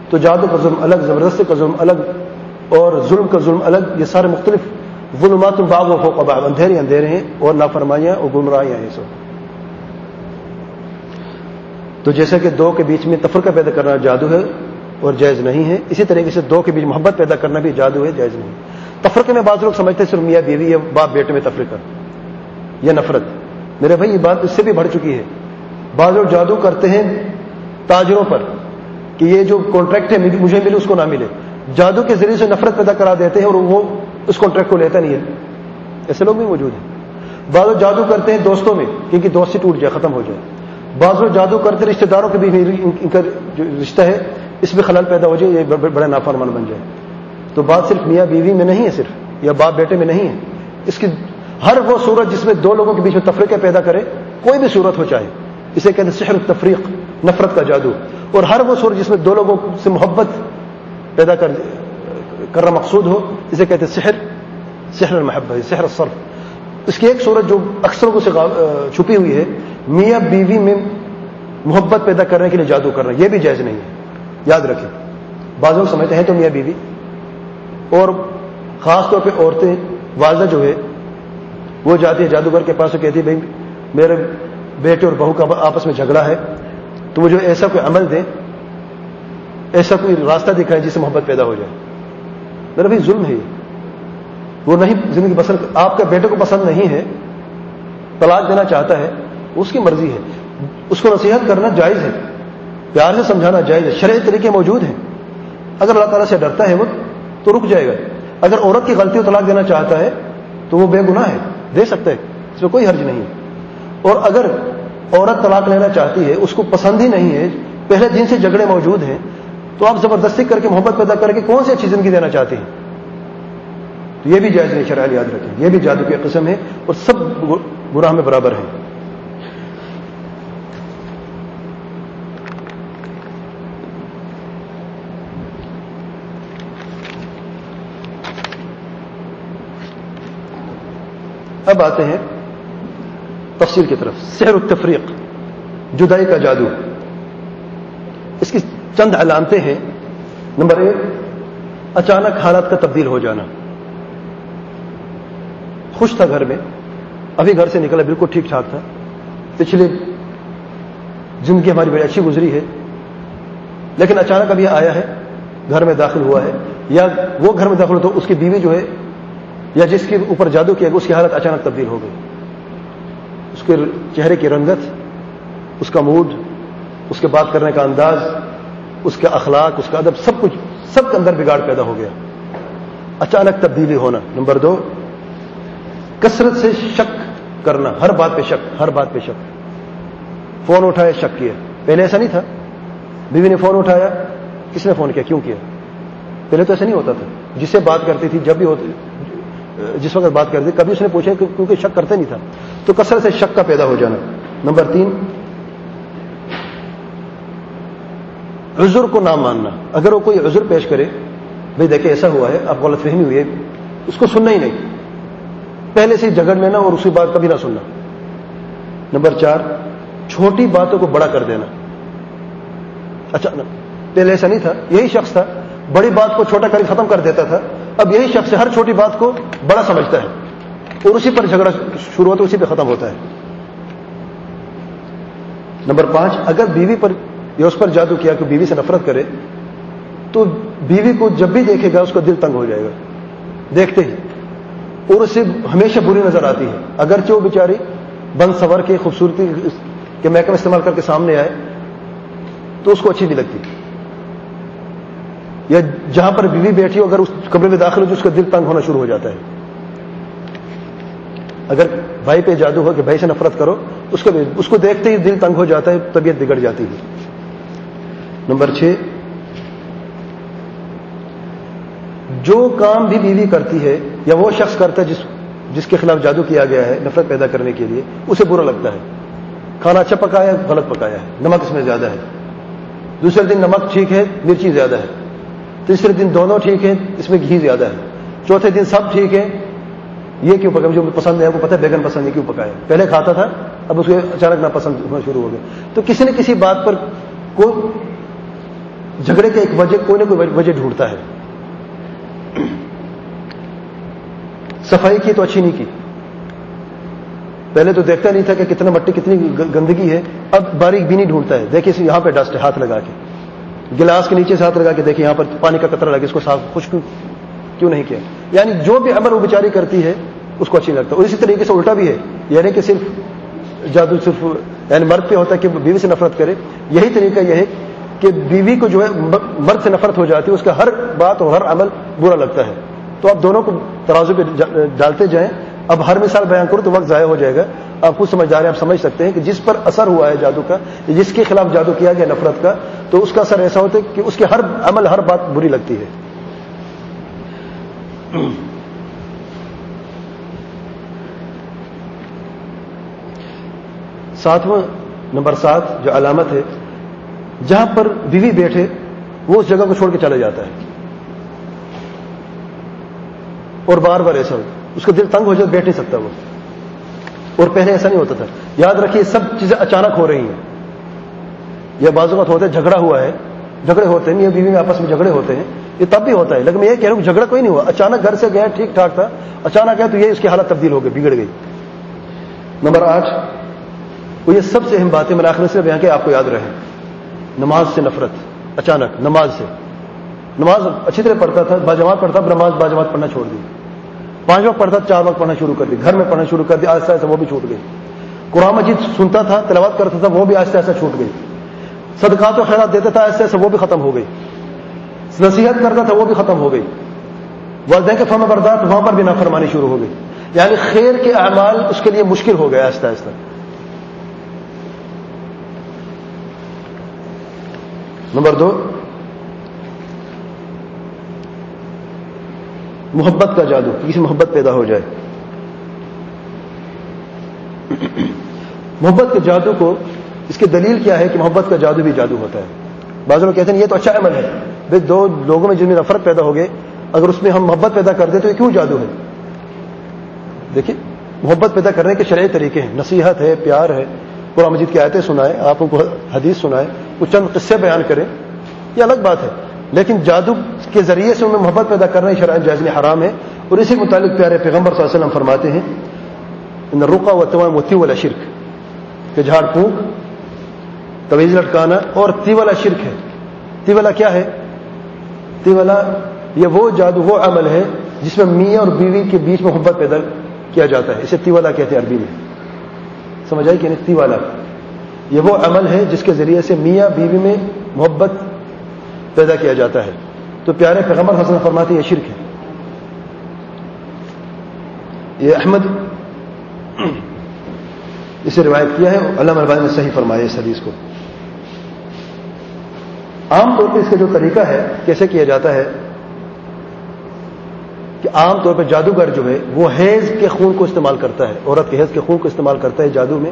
تو جادو کا ظلم الگ، زبردستی کا ظلم الگ، اور ظلم کا ظلم الگ، یہ سارے مختلف ظلمات باغ و فوق باغ، اندھیرے اندھیرے ہیں اور نافرمائیاں اور گمراہیاں ہیں سب۔ تو جیسا کہ دو کے بیچ میں تفرقہ پیدا کرنا جادو ہے اور جائز نہیں ہے، اسی طریقے سے دو کے بیچ محبت پیدا کرنا بھی جادو ہے، جائز نہیں۔ تفرقے میں بعض لوگ سمجھتے ہیں، صرف میاں بیوی یا باپ بیٹے میں تفرقہ یا نفرت۔ میرے بھائی، یہ بات اس سے بھی بڑھ چکی ہے۔ بعض لوگ جادو کرتے ہیں تاجروں پر کہ یہ جو کانٹریکٹ ہے، مجھے ملے، اس کو نہ ملے۔ جادو کے ذریعے سے نفرت پیدا کرا دیتے ہیں اور وہ اس کانٹریکٹ کو لیتا نہیں ہے۔ ایسے لوگ بھی موجود ہیں۔ بعض لوگ جادو کرتے ہیں دوستوں میں، کیونکہ دوستی ٹوٹ جائے، ختم ہو جائے۔ بعض لوگ جادو کرتے رشتے داروں کے بھی ان کا جو رشتہ ہے، اس میں خلل پیدا ہو جائے، یہ بڑا نافرمان بن جائے۔ تو بات صرف میاں بیوی میں نہیں ہے صرف، یا باپ بیٹے میں نہیں ہے۔ اس کی ہر وہ صورت جس میں دو لوگوں کے بیچ میں تفریقیں پیدا کرے، کوئی بھی صورت ہو چاہے، اسے کہتے ہیں سحر تفریق نفرت کا جادو۔ اور ہر وہ صورت جس میں دو لوگوں سے محبت پیدا کر کرنا مقصود ہو، اسے کہتے ہیں سحر سحر المحبت سحر الصرف۔ اس کی ایک صورت جو اکثر سے چھپی ہوئی ہے میاں بیوی میں محبت پیدا کرنے کے لیے جادو کرنا یہ بھی جائز نہیں ہے۔ یاد رکھیں، بعض لوگ سمجھتے ہیں تو میاں بیوی۔ اور خاص طور پہ عورتیں والدہ جو ہے، وہ جاتی ہے جادوگر کے پاس کہتی ہے، بھائی، میرے بیٹے اور بہو کا آپس میں جھگڑا ہے، تو وہ جو ایسا کوئی عمل دیں ایسا کوئی راستہ دکھائے جس سے محبت پیدا ہو جائے۔ میرا بھائی، ظلم ہے وہ نہیں، زندگی بسر، آپ کا بیٹے کو پسند نہیں ہے، طلاق دینا چاہتا ہے اس کی مرضی ہے۔ اس کو نصیحت کرنا جائز ہے۔ پیار سے سمجھانا جائز ہے۔ شرعی طریقے موجود ہیں۔ اگر اللہ تعالیٰ سے ڈرتا ہے وہ تو رک جائے گا۔ اگر عورت کی غلطی طلاق دینا چاہتا ہے تو وہ بے گناہ ہے۔ دے سکتا ہے۔ اس میں کوئی حرج نہیں اور اگر عورت طلاق لینا چاہتی ہے، اس کو پسند ہی نہیں ہے، پہلے دن سے جھگڑے موجود ہیں، تو آپ زبردستی کر کے محبت پیدا کر کے کون سی اچھی زندگی دینا چاہتے ہیں؟ تو یہ بھی جائز نہیں شرائل یاد رکھیں۔ یہ بھی جادو کی قسم ہے اور سب گراہ میں برابر ہیں۔ اب آتے ہیں تفصیل کی طرف. سحر التفریق، جدائی کا جادو. اس کی چند علامتیں ہیں. نمبر ایک، اچانک حالات کا تبدیل ہو جانا. خوش تھا گھر میں. ابھی گھر سے نکلا، بالکل ٹھیک ٹھاک تھا. پچھلے زندگی ہماری بڑی اچھی گزری ہے. لیکن اچانک ابھی آیا ہے، گھر میں داخل ہوا ہے. یا وہ گھر میں داخل ہو تو اس کی بیوی جو ہے یا جس کے اوپر جادو کیا گیا، اس کی حالت اچانک تبدیل ہو گئی۔ اس کے چہرے کی رنگت، اس کا موڈ اس کے بات کرنے کا انداز، اس کے اخلاق، اس کا ادب، سب کچھ، سب کے اندر بگاڑ پیدا ہو گیا۔ اچانک تبدیلی ہونا۔ نمبر دو، کثرت سے شک کرنا۔ ہر بات پہ شک، ہر بات پہ شک۔ فون اٹھایا شک کیا۔ پہلے ایسا نہیں تھا۔ بیوی نے فون اٹھایا کس نے فون کیا، کیوں کیا؟ پہلے تو ایسا نہیں ہوتا تھا۔ جس سے بات کرتی تھی، جب بھی ہوتی جس وقت بات کرتی کبھی اس نے پوچھا کیونکہ شک کرتے نہیں تھا، تو کثرت سے شک کا پیدا ہو جانا۔ نمبر تین، عذر کو نہ ماننا۔ اگر وہ کوئی عذر پیش کرے، بھائی دیکھیں ایسا ہوا ہے اب غلط فہمی ہوئی ہے، اس کو سننا ہی نہیں۔ پہلے سے جھگڑ لینا اور اسی بات کبھی نہ سننا۔ نمبر چار، چھوٹی باتوں کو بڑا کر دینا۔ اچھا پہلے ایسا نہیں تھا، یہی شخص تھا، بڑی بات کو چھوٹا کر ختم کر دیتا تھا اب یہی شخص ہر چھوٹی بات کو بڑا سمجھتا ہے اور اسی پر جھگڑا شروع ہوتا ہے، اسی پہ ختم ہوتا ہے۔ نمبر پانچ، اگر بیوی پر یا اس پر جادو کیا کہ بیوی سے نفرت کرے، تو بیوی کو جب بھی دیکھے گا، اس کا دل تنگ ہو جائے گا۔ دیکھتے ہی۔ اور اسے ہمیشہ بری نظر آتی ہے۔ اگرچہ وہ بیچاری بند سور کے خوبصورتی کے میک استعمال کر کے سامنے آئے، تو اس کو اچھی نہیں لگتی۔ یا جہاں پر بیوی بیٹھی ہو، اگر اس کمرے میں داخل ہو تو اس کا دل تنگ ہونا شروع ہو جاتا ہے۔ اگر بھائی پہ جادو ہو کہ بھائی سے نفرت کرو، اس کو اس کو دیکھتے ہی دل تنگ ہو جاتا ہے، طبیعت بگڑ جاتی ہے۔ نمبر چھ، جو کام بھی بیوی کرتی ہے یا وہ شخص کرتا ہے جس جس کے خلاف جادو کیا گیا ہے، نفرت پیدا کرنے کے لیے، اسے برا لگتا ہے۔ کھانا اچھا پکایا، غلط پکایا ہے۔ نمک اس میں زیادہ ہے۔ دوسرے دن نمک ٹھیک ہے، مرچی زیادہ ہے۔ تیسرے دن دونوں ٹھیک ہے اس میں گھی زیادہ ہے۔ چوتھے دن سب ٹھیک ہے یہ کیوں پکا؟ جو پسند ہے، وہ پتہ ہے، بیگن پسند ہے، کیوں پکایا پہلے کھاتا تھا، اب اس کو اچانک نہ پسند ہونا شروع ہو گیا۔ تو کسی نہ کسی بات پر کوئی جھگڑے کا ایک وجہ، کوئی نہ کوئی وجہ ڈھونڈتا ہے۔ صفائی کی تو اچھی نہیں کی۔ پہلے تو دیکھتا نہیں تھا کہ کتنا مٹی، کتنی گندگی ہے۔ اب باریک بھی نہیں ڈھونڈتا ہے۔ دیکھیے، یہاں پہ ڈسٹ ہے ہاتھ لگا کے۔ گلاس کے نیچے سے ہاتھ لگا کے دیکھیے یہاں پر پانی کا قطرہ لگے اس کو صاف خشک کیوں نہیں کیا؟ یعنی جو بھی عمل وہ بیچاری کرتی ہے، اس کو اچھی لگتا۔ ہے اور اسی طریقے سے الٹا بھی ہے۔ یعنی کہ صرف جادو، صرف یعنی مرد پہ ہوتا ہے کہ بیوی سے نفرت کرے۔ یہی طریقہ یہ ہے کہ بیوی کو جو ہے مرد سے نفرت ہو جاتی ہے، اس کا ہر بات اور ہر عمل برا لگتا ہے۔ تو آپ دونوں کو ترازو پہ ڈالتے جائیں۔ اب ہر مثال بیان کرو تو وقت ضائع ہو جائے گا۔ آپ خود سمجھدار ہیں، آپ سمجھ سکتے ہیں کہ جس پر اثر ہوا ہے جادو کا جس کے خلاف جادو کیا گیا نفرت کا، تو اس کا اثر ایسا ہوتا ہے کہ اس کے ہر عمل، ہر بات بری لگتی ہے۔ ساتواں، نمبر سات، جو علامت ہے، جہاں پر بیوی بیٹھے، وہ اس جگہ کو چھوڑ کے چلا جاتا ہے۔ اور بار بار ایسا ہو اس کا دل تنگ ہو جائے بیٹھ نہیں سکتا وہ۔ اور پہلے ایسا نہیں ہوتا تھا۔ یاد رکھیے، سب چیزیں اچانک ہو رہی ہیں۔ یہ بازو کا ہوتا ہے، جھگڑا ہوا ہے۔ جھگڑے ہوتے ہیں یہ بیوی میں آپس میں جھگڑے ہوتے ہیں۔ یہ تب بھی ہوتا ہے۔ لیکن میں یہ کہہ رہا ہوں، جھگڑا کوئی نہیں ہوا۔ اچانک گھر سے گیا، ٹھیک ٹھاک تھا۔ اچانک گیا تو یہ اس کی حالت تبدیل ہو گئی، بگڑ گئی۔ نمبر آٹھ، وہ یہ سب سے اہم باتیں میں آخر صرف یہاں کے آپ کو یاد رہے نماز سے نفرت، اچانک نماز سے۔ نماز اچھی طرح پڑھتا تھا، باجماعت پڑھتا نماز باجماعت پڑھنا چھوڑ دی۔ پانچ وقت پڑھتا چار وقت پڑھنا شروع کر دی، گھر میں پڑھنا شروع کر دیا آہستہ آہستہ وہ بھی چھوٹ گئی۔ قرآن مجید سنتا تھا، تلاوت کرتا تھا، وہ بھی آہستہ آہستہ چھوٹ گئی۔ صدقات و خیرات دیتا تھا، آہستہ آہستہ وہ بھی ختم ہو گئی۔ نصیحت کرتا تھا، وہ بھی ختم ہو گئی۔ والدین کے فرم بردار وہاں پر بھی نافرمانی شروع ہو گئی۔ یعنی خیر کے اعمال اس کے لیے مشکل ہو گیا آہستہ آہستہ۔ نمبر دو محبت کا جادو، کسی محبت پیدا ہو جائے۔ محبت کے جادو کو، اس کی دلیل کیا ہے کہ محبت کا جادو بھی جادو ہوتا ہے؟ بعض لوگ کہتے ہیں یہ تو اچھا عمل ہے۔ بھائی دو لوگوں میں جن میں نفرت پیدا ہو گئے اگر اس میں ہم محبت پیدا کر دیں تو یہ کیوں جادو ہے؟ دیکھیے، محبت پیدا کرنے کے شرعی طریقے ہیں۔ نصیحت ہے، پیار ہے۔ قرآن مجید کی آیتیں سنائے آپ کو حدیث سنائے کچھ چند قصے بیان کریں۔ یہ الگ بات ہے۔ لیکن جادو کے ذریعے سے انہیں محبت پیدا کرنا شرائط جائز حرام ہے اور اسی متعلق پیارے پیغمبر صلی اللہ علیہ وسلم فرماتے ہیں رقا و تمام موتی والا شرک کہ جھاڑ، پھونک طویز لٹکانا اور تی والا شرک ہے۔ تی والا کیا ہے؟ تی والا یہ وہ جادو، وہ عمل ہے جس میں میاں اور بیوی کے بیچ محبت پیدا کیا جاتا ہے۔ اسے تی والا کہتے ہیں عربی میں۔ سمجھ آئی کہ تی والا یہ وہ عمل ہے جس کے ذریعے سے میاں، بیوی میں محبت پیدا کیا جاتا ہے۔ تو پیارے پیغمبر حسن فرماتے یہ شرک ہے۔ یہ احمد اسے روایت کیا ہے اللہ مربان نے صحیح فرمایا اس حدیث کو۔ عام طور پہ اس کا جو طریقہ ہے، کیسے کیا جاتا ہے؟ کہ عام طور پہ جادوگر جو ہے، وہ حیض کے خون کو استعمال کرتا ہے، عورت کے حیض کے خون کو استعمال کرتا ہے جادو میں۔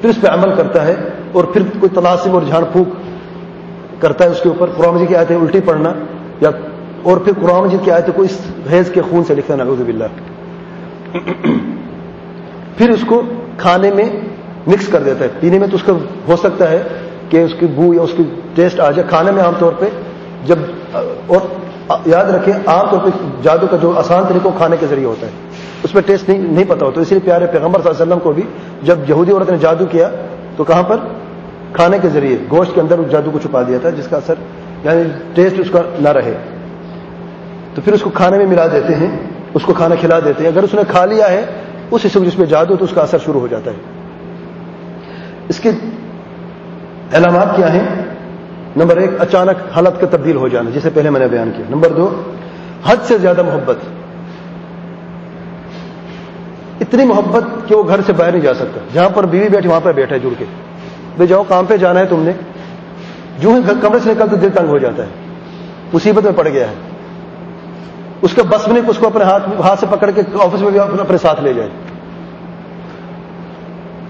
پھر اس پہ عمل کرتا ہے اور پھر کوئی تلاسم اور جھاڑ پھونک کرتا ہے اس کے اوپر قرآن مجید کی آئے الٹی پڑھنا یا اور پھر قرآن مجید کی آئے کو اس حیض کے خون سے لکھنا، نعوذ باللہ۔ پھر اس کو کھانے میں مکس کر دیتا ہے۔ پینے میں تو اس کا ہو سکتا ہے کہ اس کی بو یا اس کی ٹیسٹ آ جائے۔ کھانے میں عام طور پہ جب اور یاد رکھیں، عام طور پہ جادو کا جو آسان طریقہ کھانے کے ذریعے ہوتا ہے۔ اس میں ٹیسٹ نہیں نہیں پتا ہوتا۔ اس لیے پیارے پیغمبر صلی اللہ علیہ وسلم کو بھی جب یہودی عورت نے جادو کیا تو کہاں پر؟ کھانے کے ذریعے گوشت کے اندر اس جادو کو چھپا دیا تھا، جس کا اثر یعنی ٹیسٹ اس کا نہ رہے۔ تو پھر اس کو کھانے میں ملا دیتے ہیں، اس کو کھانا کھلا دیتے ہیں۔ اگر اس نے کھا لیا ہے، اس حصے جس میں جادو تو اس کا اثر شروع ہو جاتا ہے۔ اس کے علامات کیا ہیں؟ نمبر ایک، اچانک حالت کا تبدیل ہو جانا، جسے پہلے میں نے بیان کیا۔ نمبر دو، حد سے زیادہ محبت۔ اتنی محبت کہ وہ گھر سے باہر نہیں جا سکتا۔ جہاں پر بیوی بیٹھی وہاں پہ بیٹھا ہے جڑ کے۔ بھائی جاؤ کام پہ جانا ہے تم نے۔ جو ہی کمرے سے نکل تو دل تنگ ہو جاتا ہے۔ مصیبت میں پڑ گیا ہے۔ اس کا بس میں نہیں، اس کو اپنے ہاتھ ہاتھ سے پکڑ کے آفس میں بھی اپنے ساتھ لے جائے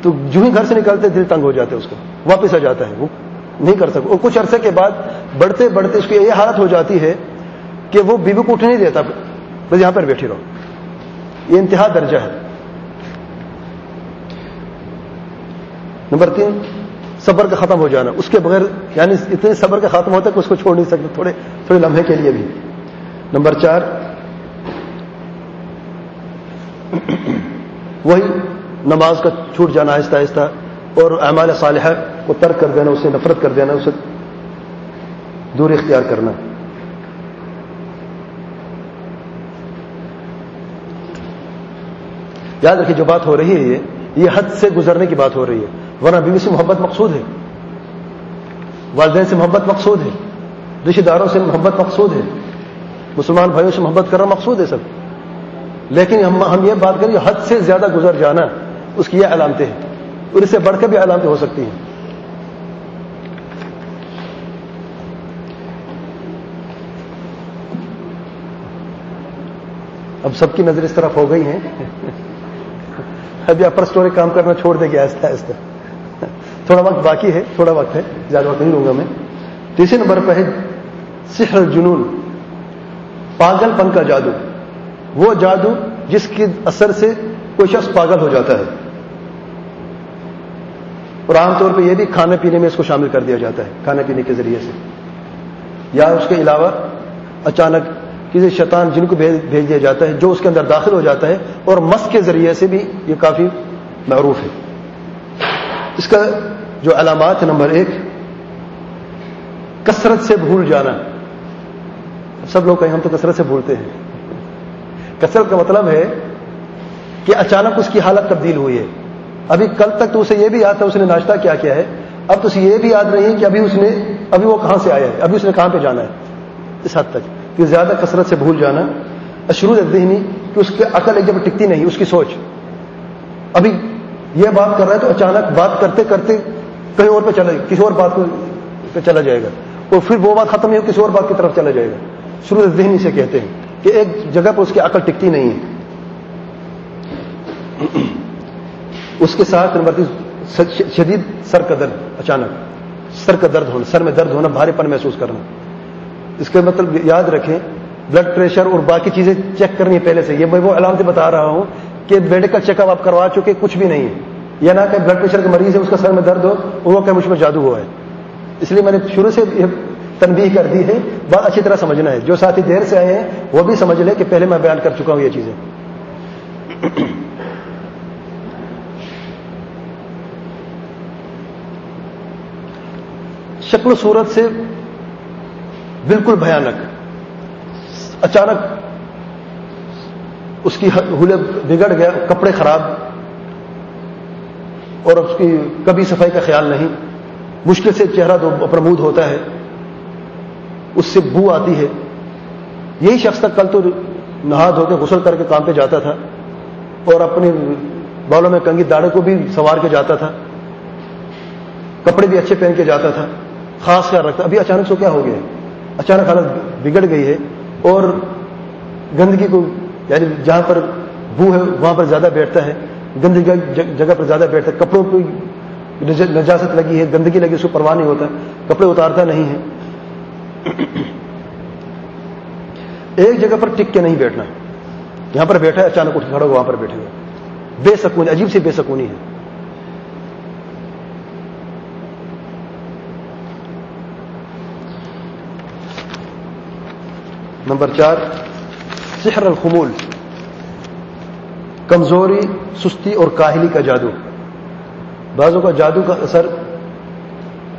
تو جو ہی گھر سے نکلتے دل تنگ ہو جاتے اس کو۔ واپس آ جاتا ہے وہ۔ نہیں کر سکتا۔ اور کچھ عرصے کے بعد بڑھتے بڑھتے اس کی یہ حالت ہو جاتی ہے کہ وہ بیوی کو اٹھ نہیں دیتا۔ بس یہاں پر بیٹھی رہو۔ یہ انتہا درجہ ہے۔ نمبر تین۔ صبر کا ختم ہو جانا۔ اس کے بغیر یعنی اتنے صبر کا ختم ہوتا ہے کہ اس کو چھوڑ نہیں سکتے، تھوڑے تھوڑے لمحے کے لیے بھی۔ نمبر چار، وہی نماز کا چھوٹ جانا آہستہ آہستہ، اور اعمال صالحہ کو ترک کر دینا، اسے نفرت کر دینا، اسے دور اختیار کرنا۔ یاد رکھیے، جو بات ہو رہی ہے یہ یہ حد سے گزرنے کی بات ہو رہی ہے۔ ورنہ بیوی سے محبت مقصود ہے۔ والدین سے محبت مقصود ہے۔ رشتے داروں سے محبت مقصود ہے۔ مسلمان بھائیوں سے محبت کرنا مقصود ہے سب۔ لیکن ہم ہم یہ بات کریں حد سے زیادہ گزر جانا اس کی یہ علامتیں ہیں۔ اور اس سے بڑھ کر بھی علامتیں ہو سکتی ہیں۔ اب سب کی نظر اس طرف ہو گئی ہیں۔ ابھی اپر اسٹوری کام کرنا چھوڑ دے گیا آہستہ آہستہ۔ تھوڑا وقت باقی ہے، تھوڑا وقت ہے، زیادہ وقت نہیں لوں گا میں۔ تیسرے نمبر پہ ہے، سحر جنون پاگل پن کا جادو۔ وہ جادو جس کے اثر سے کوئی شخص پاگل ہو جاتا ہے۔ اور عام طور پہ یہ بھی کھانے پینے میں اس کو شامل کر دیا جاتا ہے، کھانے پینے کے ذریعے سے۔ یا اس کے علاوہ اچانک کسی شیطان جن کو بھیج دیا جاتا ہے، جو اس کے اندر داخل ہو جاتا ہے، اور مس کے ذریعے سے بھی یہ کافی معروف ہے۔ اس کا جو علامات ہے نمبر ایک، کثرت سے بھول جانا۔ سب لوگ کہیں ہم تو کثرت سے بھولتے ہیں۔ کثرت کا مطلب ہے کہ اچانک اس کی حالت تبدیل ہوئی ہے۔ ابھی کل تک تو اسے یہ بھی یاد تھا اس نے ناشتہ کیا کیا ہے۔ اب تو اسے یہ بھی یاد نہیں کہ ابھی اس نے ابھی وہ کہاں سے آیا ہے؟ ابھی اس نے کہاں پہ جانا ہے؟ اس حد تک۔ کہ زیادہ کثرت سے بھول جانا۔ اشرو ذہنی کہ اس کے عقل ایک جب ٹکتی نہیں، اس کی سوچ۔ ابھی یہ بات کر رہا ہے تو اچانک بات کرتے کرتے کہیں اور پہ چلا کسی اور بات پہ چلا جائے گا۔ اور پھر وہ بات ختم نہیں ہو کسی اور بات کی طرف چلا جائے گا۔ شروع ذہنی سے کہتے ہیں کہ ایک جگہ پر اس کی عقل ٹکتی نہیں ہے۔ اس کے ساتھ نمبر شدید سر کا درد، اچانک سر کا درد ہونا، سر میں درد ہونا، بھاری پن محسوس کرنا۔ اس کا مطلب یاد رکھیں بلڈ پریشر اور باقی چیزیں چیک کرنی ہے پہلے سے۔ یہ میں وہ علامتیں بتا رہا ہوں کہ میڈیکل چیک اپ آپ کروا چکے، کچھ بھی نہیں ہے۔ یا نہ کہ بلڈ پریشر کا مریض ہے اس کا سر میں درد ہو، وہ کہ مجھ میں جادو ہوا ہے۔ اس لیے میں نے شروع سے تنبیہ کر دی ہے، بات اچھی طرح سمجھنا ہے۔ جو ساتھی دیر سے آئے ہیں، وہ بھی سمجھ لیں کہ پہلے میں بیان کر چکا ہوں یہ چیزیں۔ شکل و صورت سے بالکل بھیانک۔ اچانک اس کی حلے بگڑ گیا، کپڑے خراب۔ اور اس کی کبھی صفائی کا خیال نہیں۔ مشکل سے چہرہ تو پرمود ہوتا ہے۔ اس سے بو آتی ہے۔ یہی شخص تک کل تو نہا دھو کے غسل کر کے کام پہ جاتا تھا۔ اور اپنے بالوں میں کنگی داڑے کو بھی سوار کے جاتا تھا۔ کپڑے بھی اچھے پہن کے جاتا تھا۔ خاص خیال رکھتا۔ ابھی اچانک سے کیا ہو گیا اچانک حالت بگڑ گئی ہے۔ اور گندگی کو یعنی جہاں پر بو ہے، وہاں پر زیادہ بیٹھتا ہے۔ گندگی جگہ پر زیادہ بیٹھتا ہے کپڑوں کو نجاست لگی ہے، گندگی لگی، اس کو پرواہ نہیں ہوتا، کپڑے اتارتا نہیں ہے۔ ایک جگہ پر ٹک کے نہیں بیٹھنا۔ یہاں پر بیٹھا ہے، اچانک اٹھ کھڑا وہاں پر بیٹھے گا بے سکونی، عجیب سی بے سکونی ہے۔ نمبر چار، سحر الخمول۔ کمزوری، سستی اور کاہلی کا جادو۔ بعضوں کا جادو کا اثر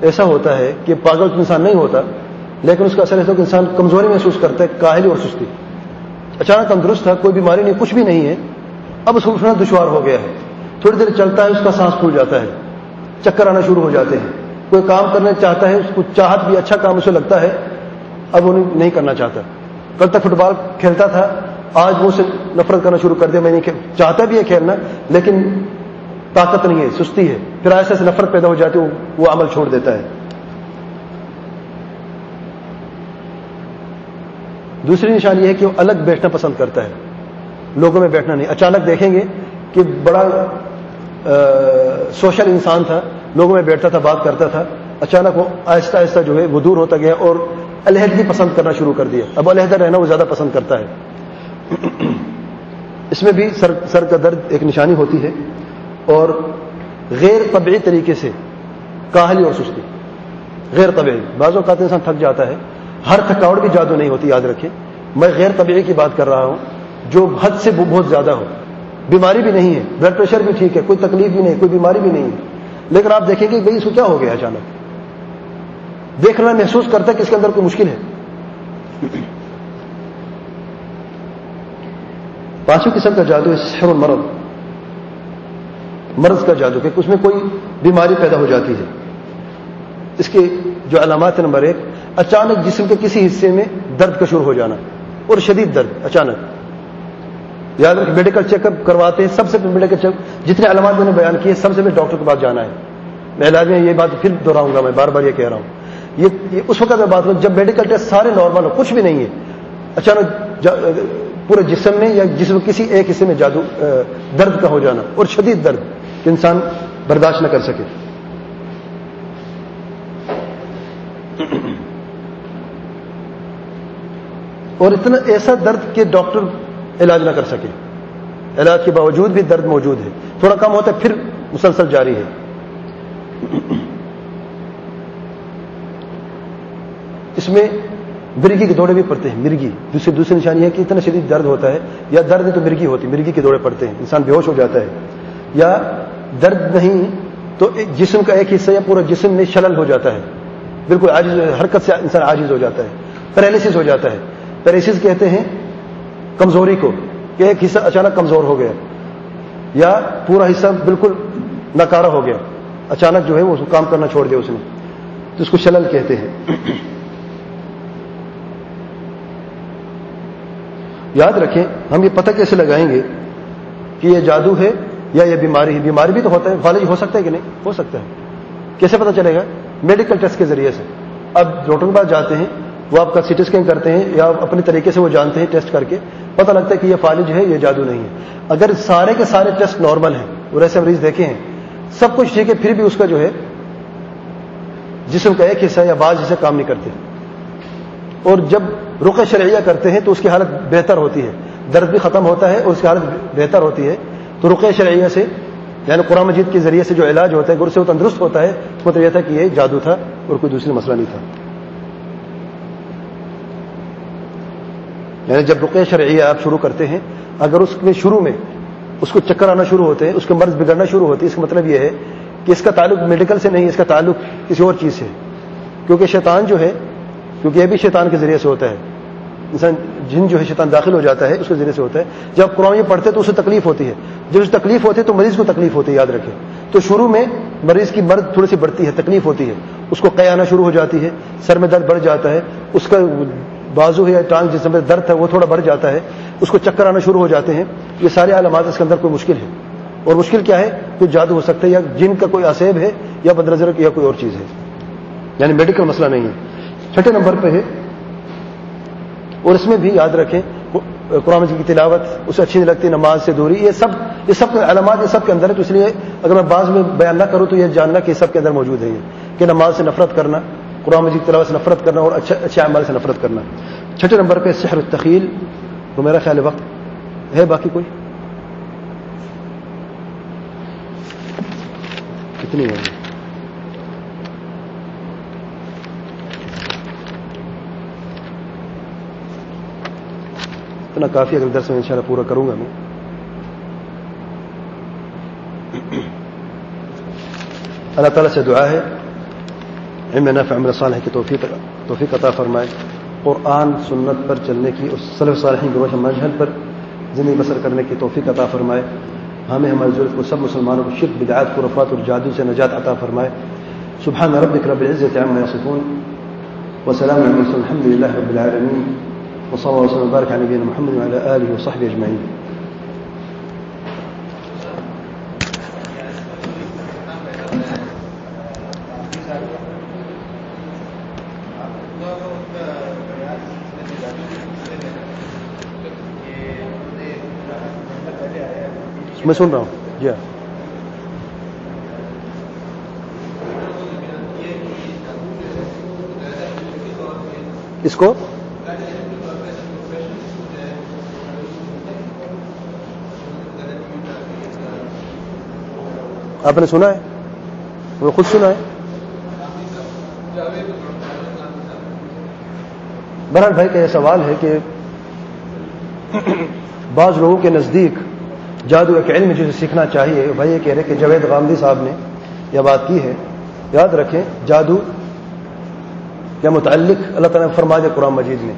ایسا ہوتا ہے کہ پاگل انسان نہیں ہوتا، لیکن اس کا اثر ایسا کہ انسان کمزوری محسوس کرتا ہے، کاہلی اور سستی۔ اچانک تندرست تھا، کوئی بیماری نہیں، کچھ بھی نہیں ہے۔ اب اس کو اٹھنا دشوار ہو گیا ہے۔ تھوڑی دیر چلتا ہے، اس کا سانس پھول جاتا ہے۔ چکر آنا شروع ہو جاتے ہیں۔ کوئی کام کرنا چاہتا ہے، اس کو چاہت بھی اچھا کام اسے لگتا ہے۔ اب وہ نہیں کرنا چاہتا۔ کل تک فٹ بال کھیلتا تھا آج وہ اسے نفرت کرنا شروع کر دیا، میں نہیں چاہتا بھی ہے کھیلنا، لیکن طاقت نہیں ہے، سستی ہے۔ پھر ایسے ایسے نفرت پیدا ہو جاتی ہے، وہ عمل چھوڑ دیتا ہے۔ دوسری نشانی یہ ہے کہ وہ الگ بیٹھنا پسند کرتا ہے۔ لوگوں میں بیٹھنا نہیں۔ اچانک دیکھیں گے کہ بڑا سوشل انسان تھا، لوگوں میں بیٹھتا تھا، بات کرتا تھا۔ اچانک وہ آہستہ آہستہ جو ہے، وہ دور ہوتا گیا اور علیحدگی پسند کرنا شروع کر دیا۔ اب علیحدہ رہنا وہ زیادہ پسند کرتا ہے۔ اس میں بھی سر سر کا درد ایک نشانی ہوتی ہے اور غیر طبعی طریقے سے کاہلی اور سستی، غیر طبعی۔ بعض اوقات انسان تھک جاتا ہے۔ ہر تھکاوٹ بھی جادو نہیں ہوتی، یاد رکھیں۔ میں غیر طبعی کی بات کر رہا ہوں، جو حد سے بہت زیادہ ہو۔ بیماری بھی نہیں ہے بلڈ پریشر بھی ٹھیک ہے، کوئی تکلیف بھی نہیں، کوئی بیماری بھی نہیں ہے۔ لیکن آپ دیکھیں گے بھائی اس کو کیا ہو گیا اچانک۔ دیکھنا محسوس کرتا ہے کہ اس کے اندر کوئی مشکل ہے۔ پانچویں قسم کا جادو ہے، سحر المرض مرض۔ کا جادو کہ اس میں کوئی بیماری پیدا ہو جاتی ہے۔ اس کے جو علامات نمبر ایک، اچانک جسم کے کسی حصے میں درد کا شروع ہو جانا اور شدید درد، اچانک۔ یاد رکھ میڈیکل چیک اپ کرواتے ہیں، سب سے میڈیکل چیک جتنے علامات میں نے بیان کیے، سب سے پہلے ڈاکٹر کے پاس جانا ہے۔ میں علاج میں یہ بات پھر دہراؤں گا، میں بار بار یہ کہہ رہا ہوں۔ یہ اس وقت میں بات کروں، جب میڈیکل ٹیسٹ سارے نارمل ہو کچھ بھی نہیں ہے۔ اچانک پورے جسم میں یا جسم کسی ایک حصے میں جادو درد کا ہو جانا اور شدید درد کہ انسان برداشت نہ کر سکے۔ اور اتنا ایسا درد کہ ڈاکٹر علاج نہ کر سکے۔ علاج کے باوجود بھی درد موجود ہے۔ تھوڑا کم ہوتا ہے، پھر مسلسل جاری ہے۔ اس میں مرگی کے دوڑے بھی پڑتے ہیں، مرگی۔ دوسری دوسری نشانی ہے کہ اتنا شدید درد ہوتا ہے، یا درد تو مرگی ہوتی مرگی کے دوڑے پڑتے ہیں، انسان بے ہوش ہو جاتا ہے۔ یا درد نہیں تو جسم کا ایک حصہ یا پورا جسم میں شلل ہو جاتا ہے۔ بالکل عاجز حرکت سے انسان عاجز ہو جاتا ہے۔ پیرالس ہو جاتا ہے۔ پیرالس کہتے ہیں کمزوری کو، کہ ایک حصہ اچانک کمزور ہو گیا، یا پورا حصہ بالکل ناکارہ ہو گیا۔ اچانک جو ہے وہ کام کرنا چھوڑ دیا اس نے۔ تو اس کو شلل کہتے ہیں۔ یاد رکھیں، ہم یہ پتہ کیسے لگائیں گے کہ یہ جادو ہے یا یہ بیماری ہے؟ بیماری بھی تو ہوتا ہے فالج ہو سکتا ہے کہ نہیں؟ ہو سکتا ہے۔ کیسے پتہ چلے گا؟ میڈیکل ٹیسٹ کے ذریعے سے۔ اب ڈاکٹر کے پاس جاتے ہیں، وہ آپ کا سی ٹی اسکین کرتے ہیں یا اپنے طریقے سے وہ جانتے ہیں ٹیسٹ کر کے، پتہ لگتا ہے کہ یہ فالج ہے، یہ جادو نہیں ہے۔ اگر سارے کے سارے ٹیسٹ نارمل ہیں، اور ایسے مریض دیکھے ہیں، سب کچھ ٹھیک ہے، پھر بھی اس کا جو ہے، جسم کا ایک حصہ یا بعض حصہ کام نہیں کرتے۔ اور جب رخ شرعیہ کرتے ہیں تو اس کی حالت بہتر ہوتی ہے۔ درد بھی ختم ہوتا ہے اور اس کی حالت بہتر ہوتی ہے۔ تو رقع شرعیہ سے یعنی قرآن مجید کے ذریعے سے جو علاج ہوتا ہے گر سے وہ تندرست ہوتا ہے، اس مطلب یہ تھا کہ یہ جادو تھا اور کوئی دوسری مسئلہ نہیں تھا۔ یعنی جب رقع شرعیہ آپ شروع کرتے ہیں، اگر اس میں شروع میں اس کو چکر آنا شروع ہوتے ہیں، اس کے مرض بگڑنا شروع ہوتی ہے اس کا مطلب یہ ہے کہ اس کا تعلق میڈیکل سے نہیں، اس کا تعلق کسی اور چیز سے۔ کیونکہ شیطان جو ہے، کیونکہ یہ بھی شیطان کے ذریعے سے ہوتا ہے۔ انسان جن جو ہے شیطان داخل ہو جاتا ہے، اس کے ذریعے سے ہوتا ہے۔ جب قرآن یہ پڑھتے تو اسے تکلیف ہوتی ہے۔ جب اسے تکلیف ہوتی ہے تو مریض کو تکلیف ہوتی ہے، یاد رکھے تو شروع میں مریض کی مرد تھوڑی سی بڑھتی ہے، تکلیف ہوتی ہے۔ اس کو قے آنا شروع ہو جاتی ہے، سر میں درد بڑھ جاتا ہے، اس کا بازو ہے یا ٹانگ جس میں درد ہے وہ تھوڑا بڑھ جاتا ہے، اس کو چکر آنا شروع ہو جاتے ہیں۔ یہ سارے علامات اس کے اندر کوئی مشکل ہے۔ اور مشکل کیا ہے؟ کوئی جادو ہو سکتا ہے یا جن کا کوئی اسیب ہے یا بد یا کوئی اور چیز ہے۔ یعنی میڈیکل مسئلہ نہیں ہے۔ چھٹے نمبر پہ ہے۔ اور اس میں بھی یاد رکھیں، قرآن کی تلاوت اسے اچھی نہیں لگتی، نماز سے دوری، یہ سب یہ سب علامات یہ سب کے اندر ہے تو اس لیے اگر میں بعض میں بیان نہ کروں تو یہ جاننا کہ سب کے اندر موجود ہے یہ کہ نماز سے نفرت کرنا، قرآن مجید تلاوت سے نفرت کرنا اور اچھے اچھے اعمال سے نفرت کرنا۔ چھٹے نمبر پہ سحر التخیل، تو میرا خیال وقت ہے باقی کوئی؟ کتنی ہے؟ اتنا کافی اگر درس میں انشاءاللہ پورا کروں گا میں۔ اللہ تعالیٰ سے دعا ہے۔ علم نفع عمل صالح کی توفیق توفیق عطا فرمائے۔ قرآن، سنت پر چلنے کی، اس صلف صالحین گروہ مذہب پر زندگی بسر کرنے کی توفیق عطا فرمائے۔ ہمیں، ہمارے ضرورت کو سب مسلمانوں کو شرک، بدعات کو رفات اور جادو سے نجات عطا فرمائے۔ سبحان ربك رب العزة عما يصفون وسلام على المرسلين الحمد لله رب العالمين وصلى الله وسلم وبارك على نبينا محمد وعلى آله وصحبه أجمعين. میں سن رہا ہوں جی آپ نے سنا ہے؟ وہ خود سنا ہے؟ بہرحال بھائی کا یہ سوال ہے کہ بعض لوگوں کے نزدیک جادو ایک علم جسے سیکھنا چاہیے۔ بھائی، یہ کہہ رہے کہ جوید غامدی صاحب نے یہ بات کی ہے۔ یاد رکھیں، جادو یا متعلق اللہ تعالیٰ نے فرما دے قرآن مجید میں۔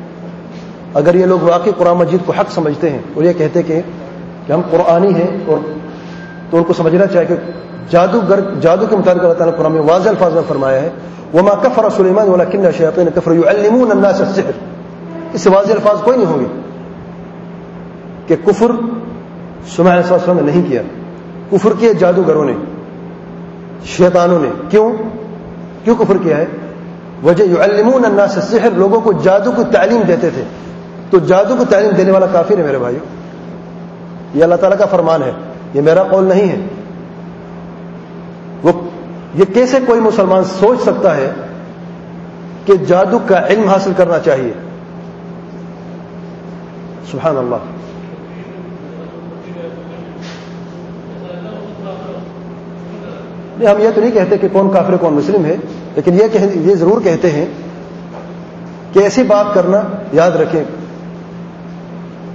اگر یہ لوگ واقعی قرآن مجید کو حق سمجھتے ہیں اور یہ کہتے کہ ہم قرآنی ہیں اور تو ان کو سمجھنا چاہیے کہ جادو گر جادو کے مطابق اللہ تعالیٰ قرآن میں واضح الفاظ میں فرمایا ہے وہ ماں کفر سلیمان والا کن شیطین کفر الناس السحر۔ اس سے واضح الفاظ کوئی نہیں ہوں گے کہ کفر سما وسلم نے نہیں کیا۔ کفر کیے جادوگروں نے، شیطانوں نے۔ کیوں؟ کیوں کفر کیا ہے؟ وجہ یعلمون الناس السحر۔ لوگوں کو جادو کو تعلیم دیتے تھے۔ تو جادو کو تعلیم دینے والا کافر ہے میرے بھائیو۔ یہ اللہ تعالیٰ کا فرمان ہے۔ یہ میرا قول نہیں ہے۔ وہ یہ کیسے کوئی مسلمان سوچ سکتا ہے کہ جادو کا علم حاصل کرنا چاہیے؟ سبحان اللہ۔ ہم یہ تو نہیں کہتے کہ کون کافر، کون مسلم ہے، لیکن یہ یہ ضرور کہتے ہیں کہ ایسی بات کرنا یاد رکھیں۔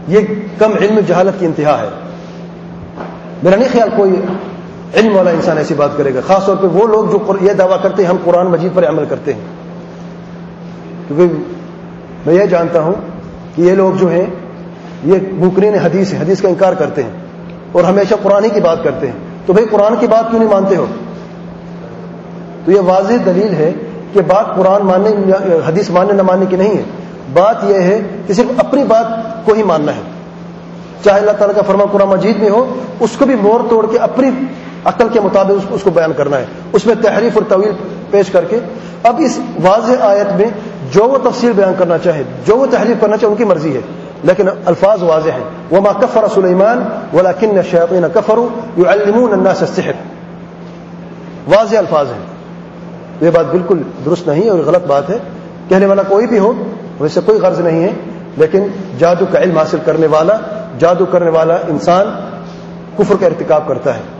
یہ کم علم جہالت کی انتہا ہے۔ میرا نہیں خیال کوئی علم والا انسان ایسی بات کرے گا۔ خاص طور پہ وہ لوگ جو یہ دعویٰ کرتے ہیں، ہم قرآن مجید پر عمل کرتے ہیں۔ کیونکہ میں یہ جانتا ہوں کہ یہ لوگ جو ہیں، یہ بکرین حدیث حدیث کا انکار کرتے ہیں اور ہمیشہ قرآن ہی کی بات کرتے ہیں۔ تو بھائی قرآن کی بات کیوں نہیں مانتے ہو؟ تو یہ واضح دلیل ہے کہ بات قرآن ماننے حدیث ماننے نہ ماننے کی نہیں ہے۔ بات یہ ہے کہ صرف اپنی بات کو ہی ماننا ہے۔ چاہے اللہ تعالیٰ کا فرما قرآن مجید میں ہو، اس کو بھی مور توڑ کے اپنی عقل کے مطابق اس کو بیان کرنا ہے۔ اس میں تحریف اور طویل پیش کر کے۔ اب اس واضح آیت میں جو وہ تفصیل بیان کرنا چاہے، جو وہ تحریف کرنا چاہے، ان کی مرضی ہے۔ لیکن الفاظ واضح ہیں۔ وہ ما کفر سلیمان ولا کن شیطین کفر يعلمون الناس السحر۔ واضح الفاظ ہیں۔ یہ بات بالکل درست نہیں ہے اور غلط بات ہے۔ کہنے والا کوئی بھی ہو، ویسے کوئی غرض نہیں ہے، لیکن جادو کا علم حاصل کرنے والا، جادو کرنے والا انسان کفر کا ارتکاب کرتا ہے۔